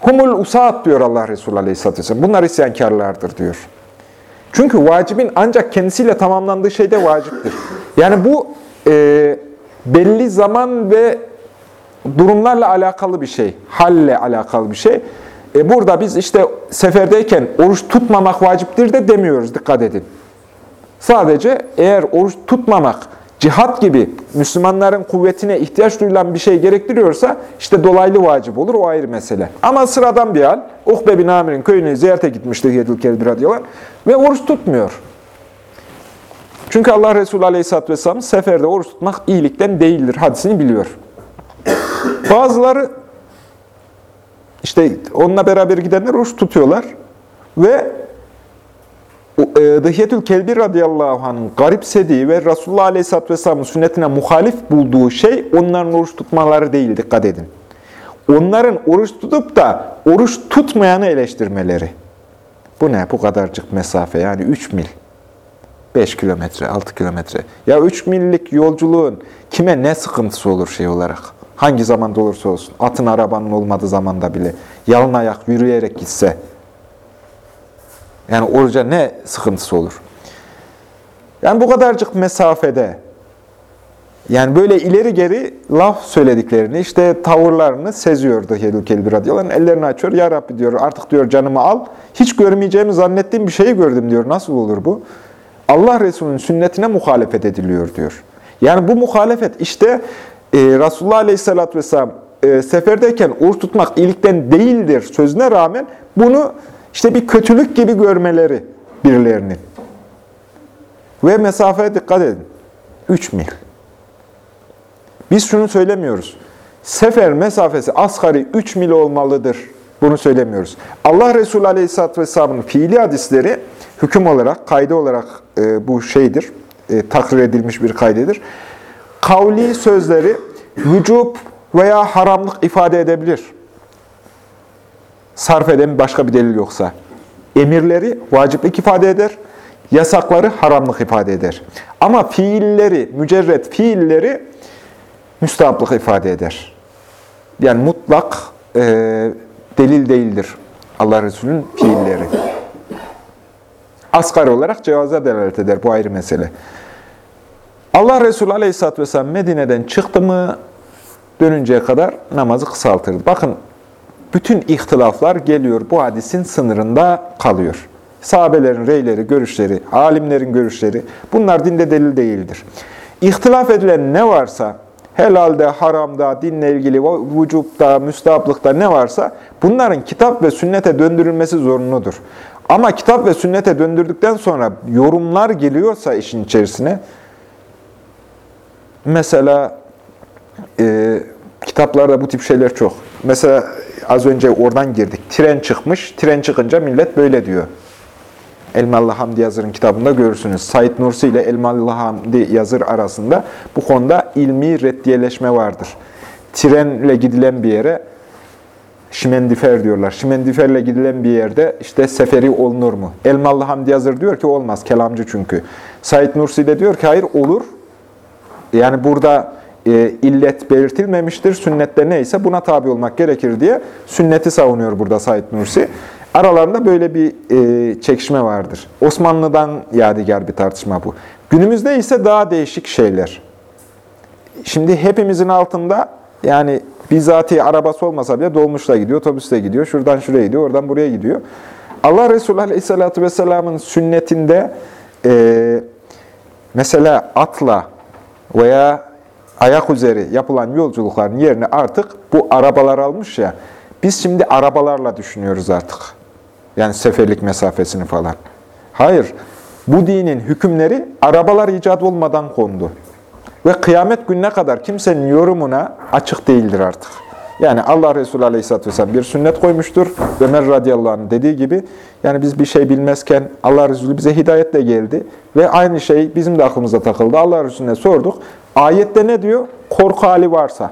Humul usaat diyor Allah Resulü Aleyhisselatü Vesselam. Bunlar isyankarlardır diyor. Çünkü vacibin ancak kendisiyle tamamlandığı şey de vaciptir. Yani bu e, belli zaman ve durumlarla alakalı bir şey, halle alakalı bir şey. E burada biz işte seferdeyken oruç tutmamak vaciptir de demiyoruz, dikkat edin. Sadece eğer oruç tutmamak, cihat gibi Müslümanların kuvvetine ihtiyaç duyulan bir şey gerektiriyorsa işte dolaylı vacip olur, o ayrı mesele. Ama sıradan bir hal, Ukbe bin Amir'in köyüne ziyarete gitmişti Yedil Kelbi ve oruç tutmuyor. Çünkü Allah Resulü Aleyhisselatü Vesselam seferde oruç tutmak iyilikten değildir hadisini biliyor. Bazıları işte onunla beraber gidenler oruç tutuyorlar ve e, Dıhyetül Kelbi radıyallahu anh'ın garipsediği ve Resulullah aleyhisselatü vesselamın sünnetine muhalif bulduğu şey onların oruç tutmaları değil, dikkat edin. Onların oruç tutup da oruç tutmayanı eleştirmeleri. Bu ne? Bu kadarcık mesafe yani 3 mil. 5 kilometre, 6 kilometre. Ya 3 millik yolculuğun kime ne sıkıntısı olur şey olarak? Hangi zamanda olursa olsun. Atın arabanın olmadığı zamanda bile. Yalın ayak yürüyerek gitse. Yani oruca ne sıkıntısı olur? Yani bu kadarcık mesafede yani böyle ileri geri laf söylediklerini, işte tavırlarını seziyordu Hedül Kelbi radıyallahu Ellerini açıyor. Ya Rabbi diyor artık diyor canımı al. Hiç görmeyeceğimi zannettiğim bir şeyi gördüm diyor. Nasıl olur bu? Allah Resulü'nün sünnetine muhalefet ediliyor diyor. Yani bu muhalefet işte e, Resulullah Aleyhisselatü Vesselam e, seferdeyken oruç tutmak iyilikten değildir sözüne rağmen bunu işte bir kötülük gibi görmeleri birilerinin. Ve mesafeye dikkat edin. 3 mil. Biz şunu söylemiyoruz. Sefer mesafesi asgari 3 mil olmalıdır. Bunu söylemiyoruz. Allah Resulü Aleyhisselatü Vesselam'ın fiili hadisleri hüküm olarak, kaydı olarak e, bu şeydir, e, takrir edilmiş bir kaydedir. Kavli sözleri vücub veya haramlık ifade edebilir. Sarf eden başka bir delil yoksa. Emirleri vaciplik ifade eder, yasakları haramlık ifade eder. Ama fiilleri, mücerret fiilleri müstahaplık ifade eder. Yani mutlak e, delil değildir Allah Resulü'nün fiilleri. Asgari olarak cevaza delalet eder. Bu ayrı mesele. Allah Resulü Aleyhisselatü Vesselam Medine'den çıktı mı dönünceye kadar namazı kısaltırdı. Bakın bütün ihtilaflar geliyor bu hadisin sınırında kalıyor. Sahabelerin reyleri, görüşleri, alimlerin görüşleri bunlar dinde delil değildir. İhtilaf edilen ne varsa helalde, haramda, dinle ilgili, vücupta, müstahaplıkta ne varsa bunların kitap ve sünnete döndürülmesi zorunludur. Ama kitap ve sünnete döndürdükten sonra yorumlar geliyorsa işin içerisine, mesela e, kitaplarda bu tip şeyler çok. Mesela az önce oradan girdik. Tren çıkmış, tren çıkınca millet böyle diyor. Elmalı Hamdi Yazır'ın kitabında görürsünüz. Said Nursi ile Elmalı Hamdi Yazır arasında bu konuda ilmi reddiyeleşme vardır. Trenle gidilen bir yere Şimendifer diyorlar. Şimendiferle gidilen bir yerde işte seferi olunur mu? Elmalı Hamdi Yazır diyor ki olmaz, kelamcı çünkü. Said Nursi de diyor ki hayır olur. Yani burada e, illet belirtilmemiştir. Sünnette neyse buna tabi olmak gerekir diye sünneti savunuyor burada Said Nursi. Aralarında böyle bir e, çekişme vardır. Osmanlı'dan yadigar bir tartışma bu. Günümüzde ise daha değişik şeyler. Şimdi hepimizin altında yani bizatihi arabası olmasa bile dolmuşla gidiyor, otobüsle gidiyor, şuradan şuraya gidiyor, oradan buraya gidiyor. Allah Resulü Aleyhisselatü Vesselam'ın sünnetinde e, mesela atla veya ayak üzeri yapılan yolculukların yerine artık bu arabalar almış ya, biz şimdi arabalarla düşünüyoruz artık. Yani seferlik mesafesini falan. Hayır, bu dinin hükümleri arabalar icat olmadan kondu. Ve kıyamet gününe kadar kimsenin yorumuna açık değildir artık. Yani Allah Resulü Aleyhisselatü Vesselam bir sünnet koymuştur. Ömer radıyallahu anh dediği gibi, yani biz bir şey bilmezken Allah Resulü bize hidayetle geldi. Ve aynı şey bizim de aklımıza takıldı. Allah Resulüne sorduk. Ayette ne diyor? Korku hali varsa,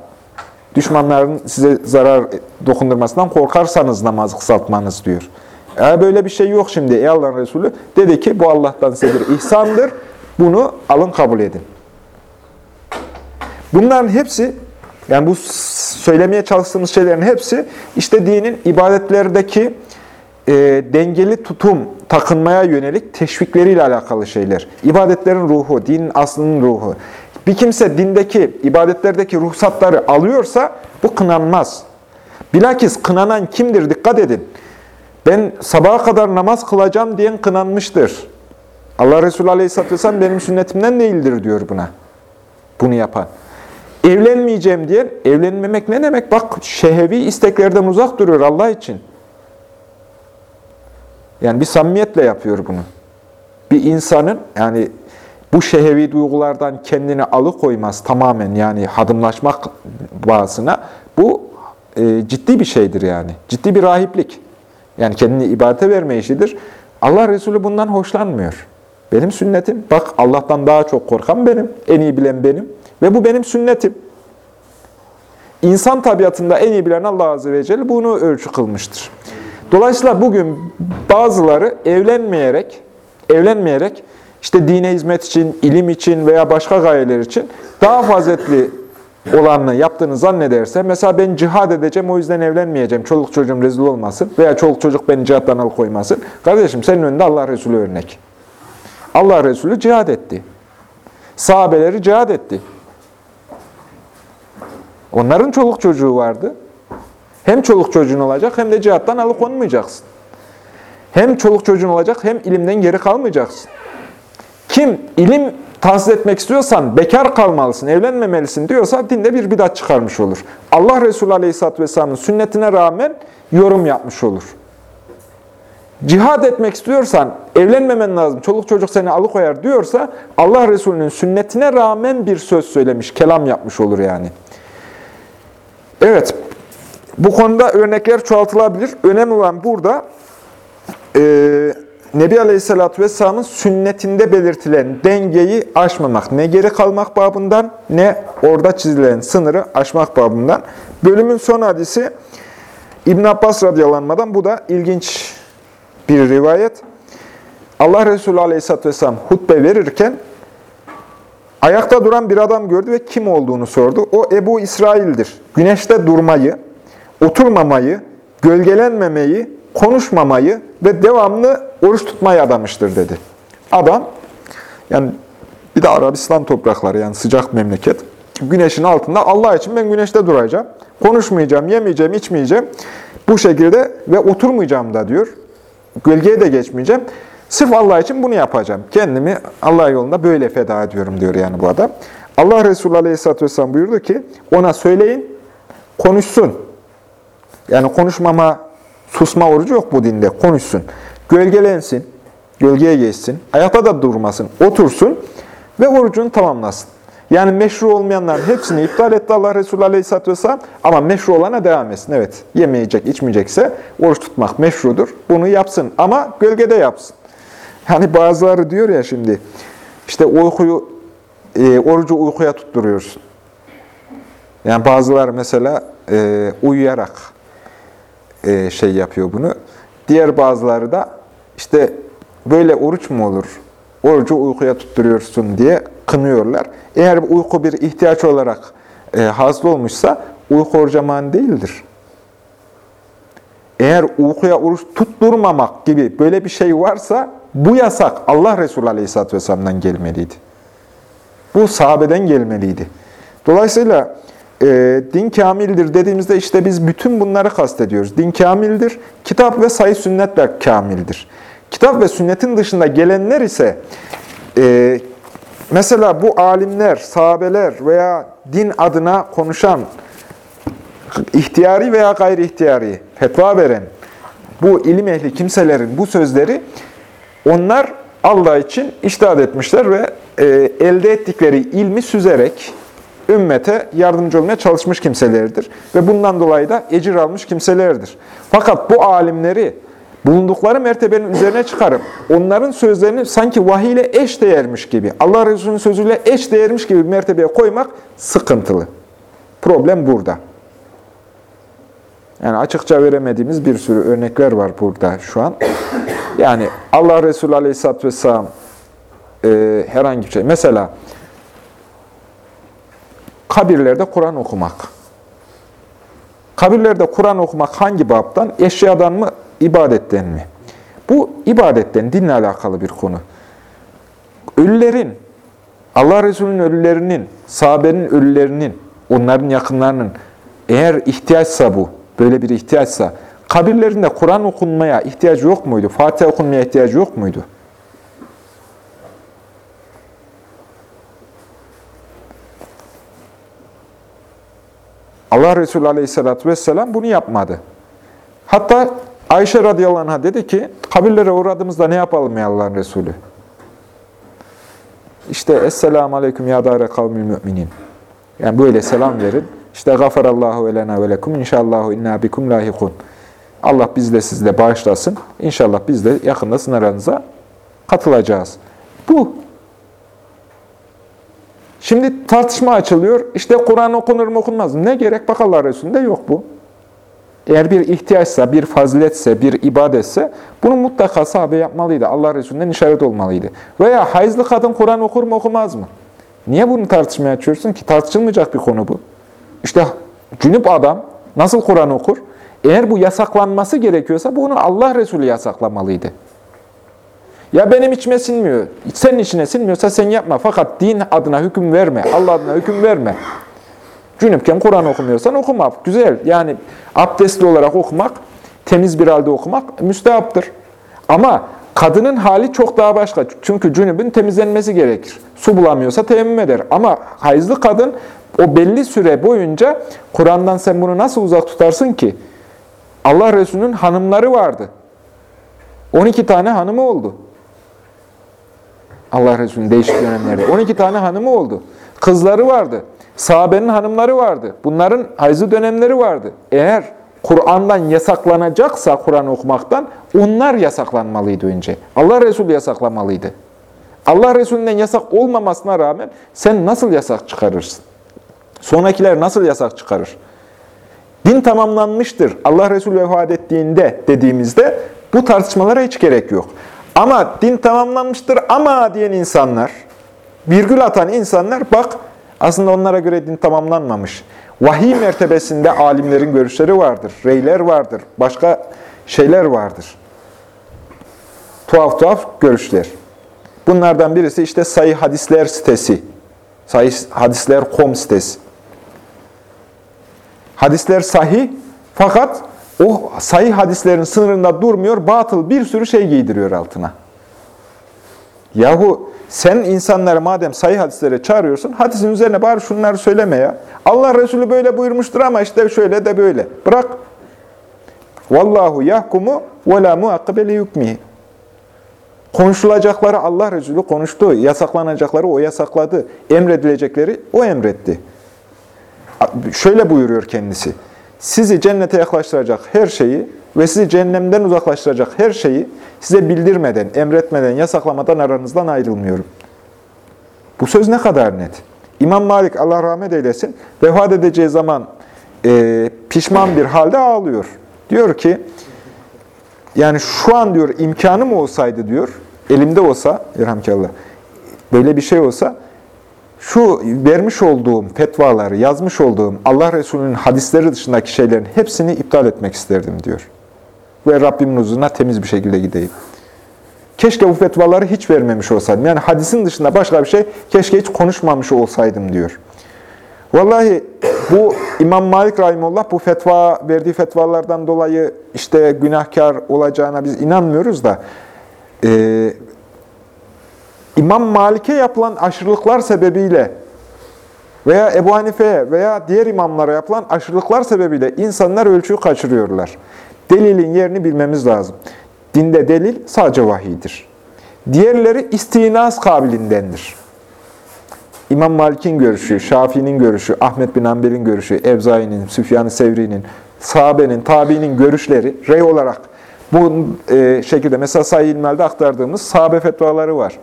düşmanların size zarar dokundurmasından korkarsanız namazı kısaltmanız diyor. Eğer böyle bir şey yok şimdi ey Allah'ın Resulü dedi ki bu Allah'tan size bir ihsandır. Bunu alın kabul edin. Bunların hepsi yani bu söylemeye çalıştığımız şeylerin hepsi işte dinin ibadetlerdeki e, dengeli tutum takınmaya yönelik teşvikleriyle alakalı şeyler. İbadetlerin ruhu, dinin aslının ruhu. Bir kimse dindeki, ibadetlerdeki ruhsatları alıyorsa bu kınanmaz. Bilakis kınanan kimdir? Dikkat edin. Ben sabaha kadar namaz kılacağım diyen kınanmıştır. Allah Resulü Aleyhisselatü Vesselam benim sünnetimden değildir diyor buna. Bunu yapan. Evlenmeyeceğim diyen, evlenmemek ne demek? Bak şehevi isteklerden uzak duruyor Allah için. Yani bir samimiyetle yapıyor bunu. Bir insanın yani bu şehevi duygulardan kendini alıkoymaz tamamen yani hadımlaşmak bağısına bu e, ciddi bir şeydir yani. Ciddi bir rahiplik. Yani kendini ibadete verme işidir. Allah Resulü bundan hoşlanmıyor. Benim sünnetim. Bak Allah'tan daha çok korkan benim. En iyi bilen benim. Ve bu benim sünnetim. İnsan tabiatında en iyi bilen Allah Azze ve Celle bunu ölçü kılmıştır. Dolayısıyla bugün bazıları evlenmeyerek, evlenmeyerek işte dine hizmet için, ilim için veya başka gayeler için daha faziletli olanını yaptığını zannederse, mesela ben cihad edeceğim o yüzden evlenmeyeceğim, çoluk çocuğum rezil olmasın veya çoluk çocuk beni cihattan alıkoymasın. Kardeşim senin önünde Allah Resulü örnek. Allah Resulü cihad etti. Sahabeleri cihad etti. Onların çoluk çocuğu vardı. Hem çoluk çocuğun olacak hem de cihattan alıkonmayacaksın. Hem çoluk çocuğun olacak hem ilimden geri kalmayacaksın. Kim ilim tahsis etmek istiyorsan bekar kalmalısın, evlenmemelisin diyorsa dinde bir bidat çıkarmış olur. Allah Resulü Aleyhisselatü Vesselam'ın sünnetine rağmen yorum yapmış olur. Cihad etmek istiyorsan evlenmemen lazım, çoluk çocuk seni alıkoyar diyorsa Allah Resulü'nün sünnetine rağmen bir söz söylemiş, kelam yapmış olur yani. Evet, bu konuda örnekler çoğaltılabilir. Önemli olan burada e, Nebi Aleyhisselatü Vesselam'ın sünnetinde belirtilen dengeyi aşmamak. Ne geri kalmak babından ne orada çizilen sınırı aşmak babından. Bölümün son hadisi İbn Abbas radyalanmadan bu da ilginç bir rivayet. Allah Resulü Aleyhisselatü Vesselam hutbe verirken ayakta duran bir adam gördü ve kim olduğunu sordu. O Ebu İsrail'dir. Güneşte durmayı, oturmamayı, gölgelenmemeyi, konuşmamayı ve devamlı oruç tutmayı adamıştır dedi. Adam, yani bir de Arabistan toprakları yani sıcak memleket. Güneşin altında Allah için ben güneşte duracağım. Konuşmayacağım, yemeyeceğim, içmeyeceğim. Bu şekilde ve oturmayacağım da diyor. Gölgeye de geçmeyeceğim. Sırf Allah için bunu yapacağım. Kendimi Allah yolunda böyle feda ediyorum diyor yani bu adam. Allah Resulü Aleyhisselatü Vesselam buyurdu ki ona söyleyin konuşsun. Yani konuşmama, susma orucu yok bu dinde. Konuşsun. Gölgelensin, gölgeye geçsin, ayakta da durmasın, otursun ve orucunu tamamlasın. Yani meşru olmayanların hepsini iptal etti Allah Resulü Aleyhisselatü Vesselam ama meşru olana devam etsin. Evet, yemeyecek, içmeyecekse oruç tutmak meşrudur. Bunu yapsın ama gölgede yapsın. Hani bazıları diyor ya şimdi, işte uykuyu, e, orucu uykuya tutturuyorsun. Yani bazıları mesela e, uyuyarak e, şey yapıyor bunu. Diğer bazıları da işte böyle oruç mu olur? Orucu uykuya tutturuyorsun diye kınıyorlar. Eğer uyku bir ihtiyaç olarak e, hasıl olmuşsa uyku oruca mani değildir. Eğer uykuya oruç tutturmamak gibi böyle bir şey varsa bu yasak Allah Resulü Aleyhisselatü Vesselam'dan gelmeliydi. Bu sahabeden gelmeliydi. Dolayısıyla e, din kamildir dediğimizde işte biz bütün bunları kastediyoruz. Din kamildir, kitap ve sayı sünnetle kamildir. Kitap ve sünnetin dışında gelenler ise e, mesela bu alimler, sahabeler veya din adına konuşan ihtiyari veya gayri ihtiyari fetva veren bu ilim ehli kimselerin bu sözleri onlar Allah için iştahat etmişler ve e, elde ettikleri ilmi süzerek ümmete yardımcı olmaya çalışmış kimselerdir. Ve bundan dolayı da ecir almış kimselerdir. Fakat bu alimleri bulundukları mertebenin üzerine çıkarıp onların sözlerini sanki vahiy ile eş değermiş gibi, Allah Resulü'nün sözüyle eş değermiş gibi mertebeye koymak sıkıntılı. Problem burada. Yani açıkça veremediğimiz bir sürü örnekler var burada şu an. Yani Allah Resulü Aleyhisselatü Vesselam e, herhangi bir şey. Mesela kabirlerde Kur'an okumak. Kabirlerde Kur'an okumak hangi babdan? Eşyadan mı, ibadetten mi? Bu ibadetten, dinle alakalı bir konu. Ölülerin, Allah Resulü'nün ölülerinin, sahabenin ölülerinin, onların yakınlarının eğer ihtiyaçsa bu, böyle bir ihtiyaçsa, kabirlerinde Kur'an okunmaya ihtiyacı yok muydu? Fatiha okunmaya ihtiyacı yok muydu? Allah Resulü Aleyhisselatü Vesselam bunu yapmadı. Hatta Ayşe radıyallahu anh'a dedi ki, kabirlere uğradığımızda ne yapalım ya Allah'ın Resulü? İşte Esselamu Aleyküm ya dâre kavmil müminin. Yani böyle selam verin. İşte gafarallahu ve lena ve lekum inşallahu inna bikum lahikun. Allah bizle sizle bağışlasın. İnşallah biz de yakında sınırlarınıza katılacağız. Bu. Şimdi tartışma açılıyor. İşte Kur'an okunur mu okunmaz mı? Ne gerek? Bak Allah Resulü'nde yok bu. Eğer bir ihtiyaçsa, bir faziletse, bir ibadetse bunu mutlaka sahabe yapmalıydı. Allah Resulü'nden işaret olmalıydı. Veya hayızlı kadın Kur'an okur mu okumaz mı? Niye bunu tartışmaya açıyorsun ki? Tartışılmayacak bir konu bu. İşte cünüp adam nasıl Kur'an okur? Eğer bu yasaklanması gerekiyorsa bunu Allah Resulü yasaklamalıydı. Ya benim içime sinmiyor. Senin içine sinmiyorsa sen yapma. Fakat din adına hüküm verme. Allah adına hüküm verme. Cünüpken Kur'an okumuyorsan okuma. Güzel. Yani abdestli olarak okumak, temiz bir halde okumak müstehaptır. Ama kadının hali çok daha başka. Çünkü cünübün temizlenmesi gerekir. Su bulamıyorsa teyemmüm eder. Ama hayızlı kadın o belli süre boyunca Kur'an'dan sen bunu nasıl uzak tutarsın ki? Allah Resulü'nün hanımları vardı. 12 tane hanımı oldu. Allah Resulü'nün değişik dönemlerde. 12 tane hanımı oldu. Kızları vardı. Sahabenin hanımları vardı. Bunların hayzı dönemleri vardı. Eğer Kur'an'dan yasaklanacaksa Kur'an okumaktan onlar yasaklanmalıydı önce. Allah Resulü yasaklamalıydı. Allah Resulü'nden yasak olmamasına rağmen sen nasıl yasak çıkarırsın? Sonrakiler nasıl yasak çıkarır? Din tamamlanmıştır. Allah Resulü vefat ettiğinde dediğimizde bu tartışmalara hiç gerek yok. Ama din tamamlanmıştır ama diyen insanlar, virgül atan insanlar bak aslında onlara göre din tamamlanmamış. Vahiy mertebesinde alimlerin görüşleri vardır, reyler vardır, başka şeyler vardır. Tuhaf tuhaf görüşler. Bunlardan birisi işte sayı hadisler sitesi. Sayı hadisler.com sitesi. Hadisler sahih fakat o sahih hadislerin sınırında durmuyor, batıl bir sürü şey giydiriyor altına. Yahu sen insanları madem sahih hadislere çağırıyorsun, hadisin üzerine bari şunları söyleme ya. Allah Resulü böyle buyurmuştur ama işte şöyle de böyle. Bırak. Vallahu yahkumu ve la muakkibeli yukmihi. Konuşulacakları Allah Resulü konuştu. Yasaklanacakları o yasakladı. Emredilecekleri o emretti. Şöyle buyuruyor kendisi. Sizi cennete yaklaştıracak her şeyi ve sizi cehennemden uzaklaştıracak her şeyi size bildirmeden, emretmeden, yasaklamadan aranızdan ayrılmıyorum. Bu söz ne kadar net. İmam Malik, Allah rahmet eylesin, vefat edeceği zaman e, pişman bir halde ağlıyor. Diyor ki, yani şu an diyor imkanım olsaydı diyor, elimde olsa, irhamkallah, böyle bir şey olsa, şu vermiş olduğum fetvaları, yazmış olduğum Allah Resulü'nün hadisleri dışındaki şeylerin hepsini iptal etmek isterdim diyor. Ve Rabbimin huzuruna temiz bir şekilde gideyim. Keşke bu fetvaları hiç vermemiş olsaydım. Yani hadisin dışında başka bir şey keşke hiç konuşmamış olsaydım diyor. Vallahi bu İmam Malik Rahimullah bu fetva verdiği fetvalardan dolayı işte günahkar olacağına biz inanmıyoruz da e, İmam Malik'e yapılan aşırılıklar sebebiyle veya Ebu Hanife'ye veya diğer imamlara yapılan aşırılıklar sebebiyle insanlar ölçüyü kaçırıyorlar. Delilin yerini bilmemiz lazım. Dinde delil sadece vahidir. Diğerleri istinas kabilindendir. İmam Malik'in görüşü, Şafii'nin görüşü, Ahmet bin Ambel'in görüşü, Evzai'nin, Süfyan-ı Sevri'nin, sahabenin, tabiinin görüşleri rey olarak bu e, şekilde mesela Sahih İlmel'de aktardığımız sahabe fetvaları var.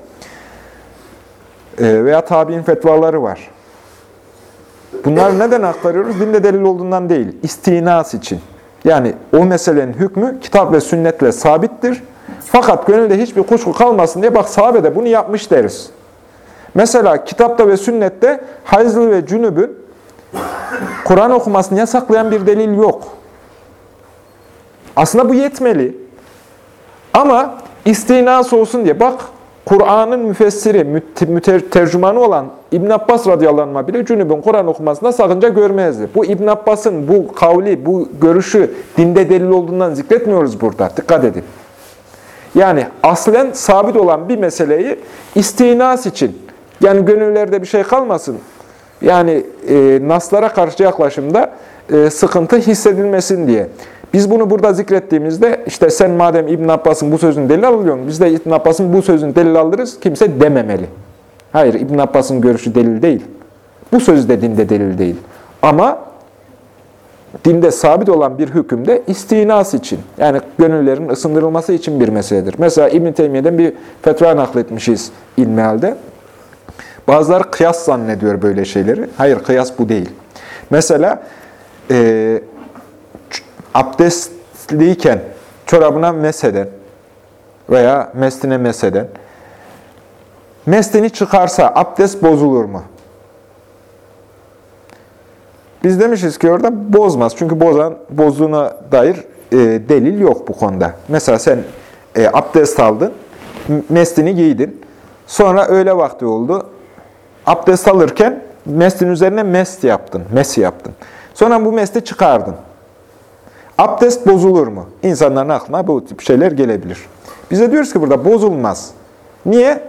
E, veya tabi'in fetvaları var. Bunları neden aktarıyoruz? Dinde delil olduğundan değil, istinas için. Yani o meselenin hükmü kitap ve sünnetle sabittir. Fakat gönülde hiçbir kuşku kalmasın diye bak sahabe de bunu yapmış deriz. Mesela kitapta ve sünnette hayızlı ve cünübün Kur'an okumasını yasaklayan bir delil yok. Aslında bu yetmeli. Ama istinas olsun diye bak Kur'an'ın müfessiri, tercümanı olan İbn Abbas radıyallahu anh bile cünübün Kur'an okumasında sakınca görmezdi. Bu İbn Abbas'ın bu kavli, bu görüşü dinde delil olduğundan zikretmiyoruz burada. Dikkat edin. Yani aslen sabit olan bir meseleyi istinas için, yani gönüllerde bir şey kalmasın, yani e, naslara karşı yaklaşımda e, sıkıntı hissedilmesin diye. Biz bunu burada zikrettiğimizde işte sen madem İbn Abbas'ın bu sözünü delil alıyorsun, biz de İbn Abbas'ın bu sözünü delil alırız, kimse dememeli. Hayır, İbn Abbas'ın görüşü delil değil. Bu söz de delil değil. Ama dinde sabit olan bir hükümde istinas için, yani gönüllerin ısındırılması için bir meseledir. Mesela İbn Teymiye'den bir fetva nakletmişiz ilmihalde. Bazıları kıyas zannediyor böyle şeyleri. Hayır, kıyas bu değil. Mesela e, abdestliyken çorabına meseden veya mestine meseden mestini çıkarsa abdest bozulur mu? Biz demişiz ki orada bozmaz. Çünkü bozan, bozduğuna dair e, delil yok bu konuda. Mesela sen e, abdest aldın, mestini giydin. Sonra öğle vakti oldu. Abdest alırken mestin üzerine mest yaptın, mesi yaptın. Sonra bu mesti çıkardın. Abdest bozulur mu? İnsanların aklına bu tip şeyler gelebilir. Bize diyoruz ki burada bozulmaz. Niye?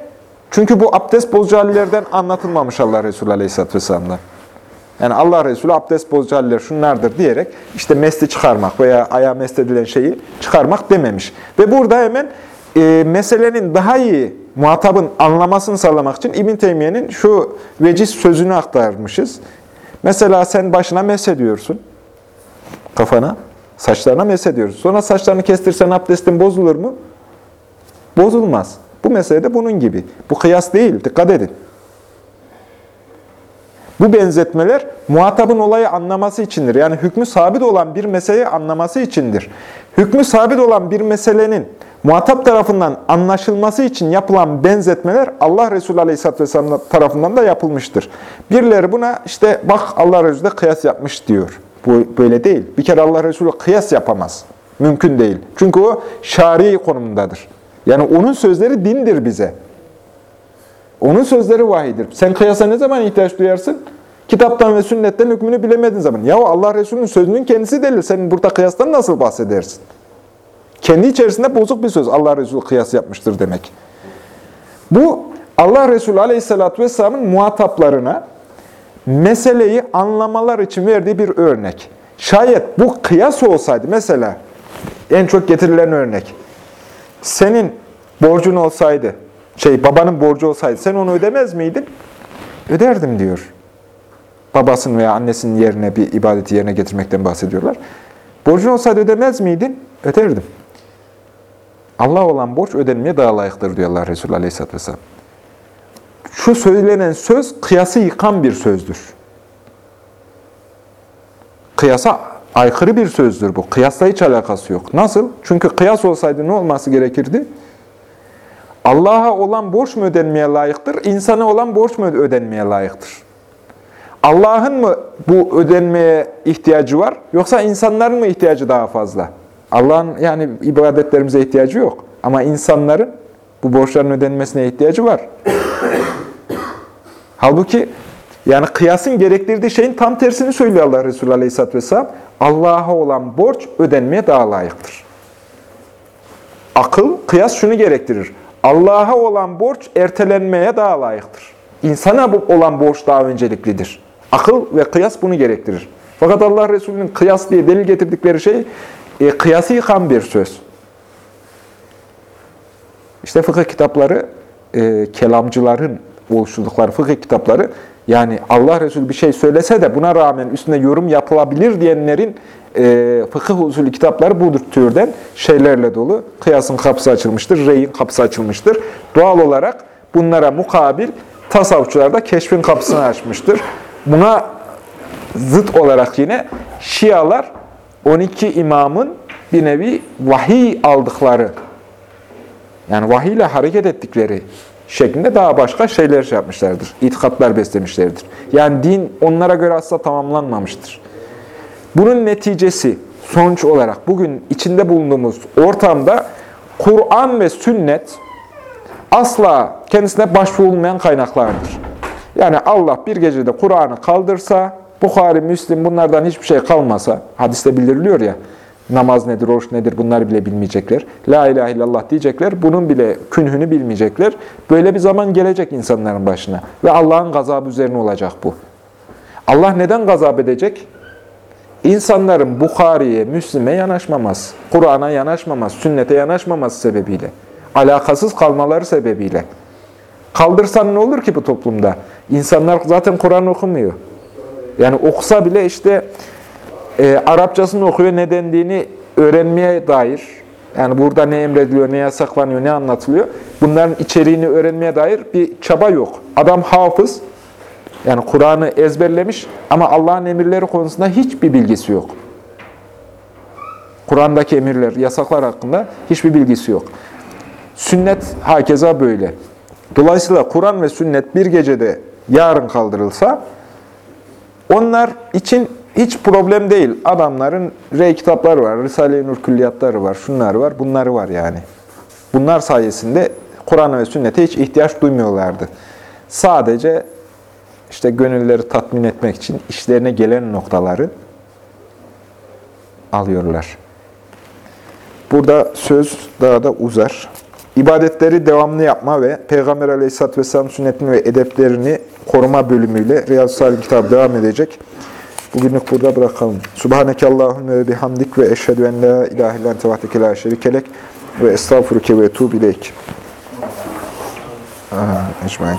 Çünkü bu abdest bozucu hallerden anlatılmamış Allah Resulü Aleyhisselatü Vesselam'dan. Yani Allah Resulü abdest bozucu haller şunlardır diyerek işte mesli çıkarmak veya ayağa mest edilen şeyi çıkarmak dememiş. Ve burada hemen e, meselenin daha iyi muhatabın anlamasını sağlamak için İbn Teymiye'nin şu veciz sözünü aktarmışız. Mesela sen başına mes ediyorsun, kafana. Saçlarına mesediyoruz. Sonra saçlarını kestirsen abdestin bozulur mu? Bozulmaz. Bu mesele de bunun gibi. Bu kıyas değil. Dikkat edin. Bu benzetmeler muhatabın olayı anlaması içindir. Yani hükmü sabit olan bir meseleyi anlaması içindir. Hükmü sabit olan bir meselenin muhatap tarafından anlaşılması için yapılan benzetmeler Allah Resulü Aleyhisselatü Vesselam tarafından da yapılmıştır. Birileri buna işte bak Allah Resulü de kıyas yapmış diyor. Bu böyle değil. Bir kere Allah Resulü kıyas yapamaz. Mümkün değil. Çünkü o şari konumundadır. Yani onun sözleri dindir bize. Onun sözleri vahidir. Sen kıyasa ne zaman ihtiyaç duyarsın? Kitaptan ve sünnetten hükmünü bilemediğin zaman. Ya Allah Resulü'nün sözünün kendisi delil. Senin burada kıyastan nasıl bahsedersin? Kendi içerisinde bozuk bir söz. Allah Resulü kıyas yapmıştır demek. Bu Allah Resulü Aleyhisselatü Vesselam'ın muhataplarına meseleyi anlamalar için verdiği bir örnek. Şayet bu kıyas olsaydı, mesela en çok getirilen örnek, senin borcun olsaydı, şey babanın borcu olsaydı sen onu ödemez miydin? Öderdim diyor. Babasının veya annesinin yerine bir ibadeti yerine getirmekten bahsediyorlar. Borcun olsaydı ödemez miydin? Öderdim. Allah olan borç ödenmeye daha layıktır diyor Allah Resulü Aleyhisselatü Vesselam şu söylenen söz kıyası yıkan bir sözdür. Kıyasa aykırı bir sözdür bu. Kıyasla hiç alakası yok. Nasıl? Çünkü kıyas olsaydı ne olması gerekirdi? Allah'a olan borç mu ödenmeye layıktır, insana olan borç mu ödenmeye layıktır? Allah'ın mı bu ödenmeye ihtiyacı var, yoksa insanların mı ihtiyacı daha fazla? Allah'ın yani ibadetlerimize ihtiyacı yok. Ama insanların bu borçların ödenmesine ihtiyacı var. *coughs* Halbuki yani kıyasın gerektirdiği şeyin tam tersini söylüyor Allah Resulü Aleyhisselatü Vesselam. Allah'a olan borç ödenmeye daha layıktır. Akıl, kıyas şunu gerektirir. Allah'a olan borç ertelenmeye daha layıktır. İnsana olan borç daha önceliklidir. Akıl ve kıyas bunu gerektirir. Fakat Allah Resulü'nün kıyas diye delil getirdikleri şey e, kıyası yıkan bir söz. İşte fıkıh kitapları, e, kelamcıların oluşturdukları fıkıh kitapları, yani Allah Resulü bir şey söylese de buna rağmen üstüne yorum yapılabilir diyenlerin e, fıkıh usulü kitapları bu türden şeylerle dolu. Kıyasın kapısı açılmıştır, reyin kapısı açılmıştır. Doğal olarak bunlara mukabil tasavvufçular da keşfin kapısını açmıştır. Buna zıt olarak yine Şialar 12 imamın bir nevi vahiy aldıkları yani vahiy ile hareket ettikleri şeklinde daha başka şeyler şey yapmışlardır. İtikatlar beslemişlerdir. Yani din onlara göre asla tamamlanmamıştır. Bunun neticesi sonuç olarak bugün içinde bulunduğumuz ortamda Kur'an ve sünnet asla kendisine başvurulmayan kaynaklardır. Yani Allah bir gecede Kur'an'ı kaldırsa, Bukhari, Müslim bunlardan hiçbir şey kalmasa, hadiste bildiriliyor ya, namaz nedir, oruç nedir bunları bile bilmeyecekler. La ilahe illallah diyecekler, bunun bile künhünü bilmeyecekler. Böyle bir zaman gelecek insanların başına ve Allah'ın gazabı üzerine olacak bu. Allah neden gazap edecek? İnsanların Bukhari'ye, Müslim'e yanaşmaması, Kur'an'a yanaşmaması, sünnete yanaşmaması sebebiyle, alakasız kalmaları sebebiyle. Kaldırsan ne olur ki bu toplumda? İnsanlar zaten Kur'an okumuyor. Yani okusa bile işte e, Arapçasını okuyor, ne dendiğini öğrenmeye dair, yani burada ne emrediliyor, ne yasaklanıyor, ne anlatılıyor, bunların içeriğini öğrenmeye dair bir çaba yok. Adam hafız, yani Kur'an'ı ezberlemiş ama Allah'ın emirleri konusunda hiçbir bilgisi yok. Kur'an'daki emirler, yasaklar hakkında hiçbir bilgisi yok. Sünnet hakeza böyle. Dolayısıyla Kur'an ve sünnet bir gecede yarın kaldırılsa, onlar için hiç problem değil. Adamların rey kitapları var, Risale-i Nur külliyatları var, şunlar var, bunları var yani. Bunlar sayesinde Kur'an ve sünnete hiç ihtiyaç duymuyorlardı. Sadece işte gönülleri tatmin etmek için işlerine gelen noktaları alıyorlar. Burada söz daha da uzar. İbadetleri devamlı yapma ve Peygamber Aleyhisselatü Vesselam sünnetini ve edeplerini koruma bölümüyle Riyaz-ı Salim kitabı devam edecek. Bugünlük burada bırakalım. Subhaneke Allahümme ve bihamdik ve eşhedü en la ilahe illan tevahdeke la şerikelek ve estağfuruke ve etubu ileyk. Aha, ecmaîn.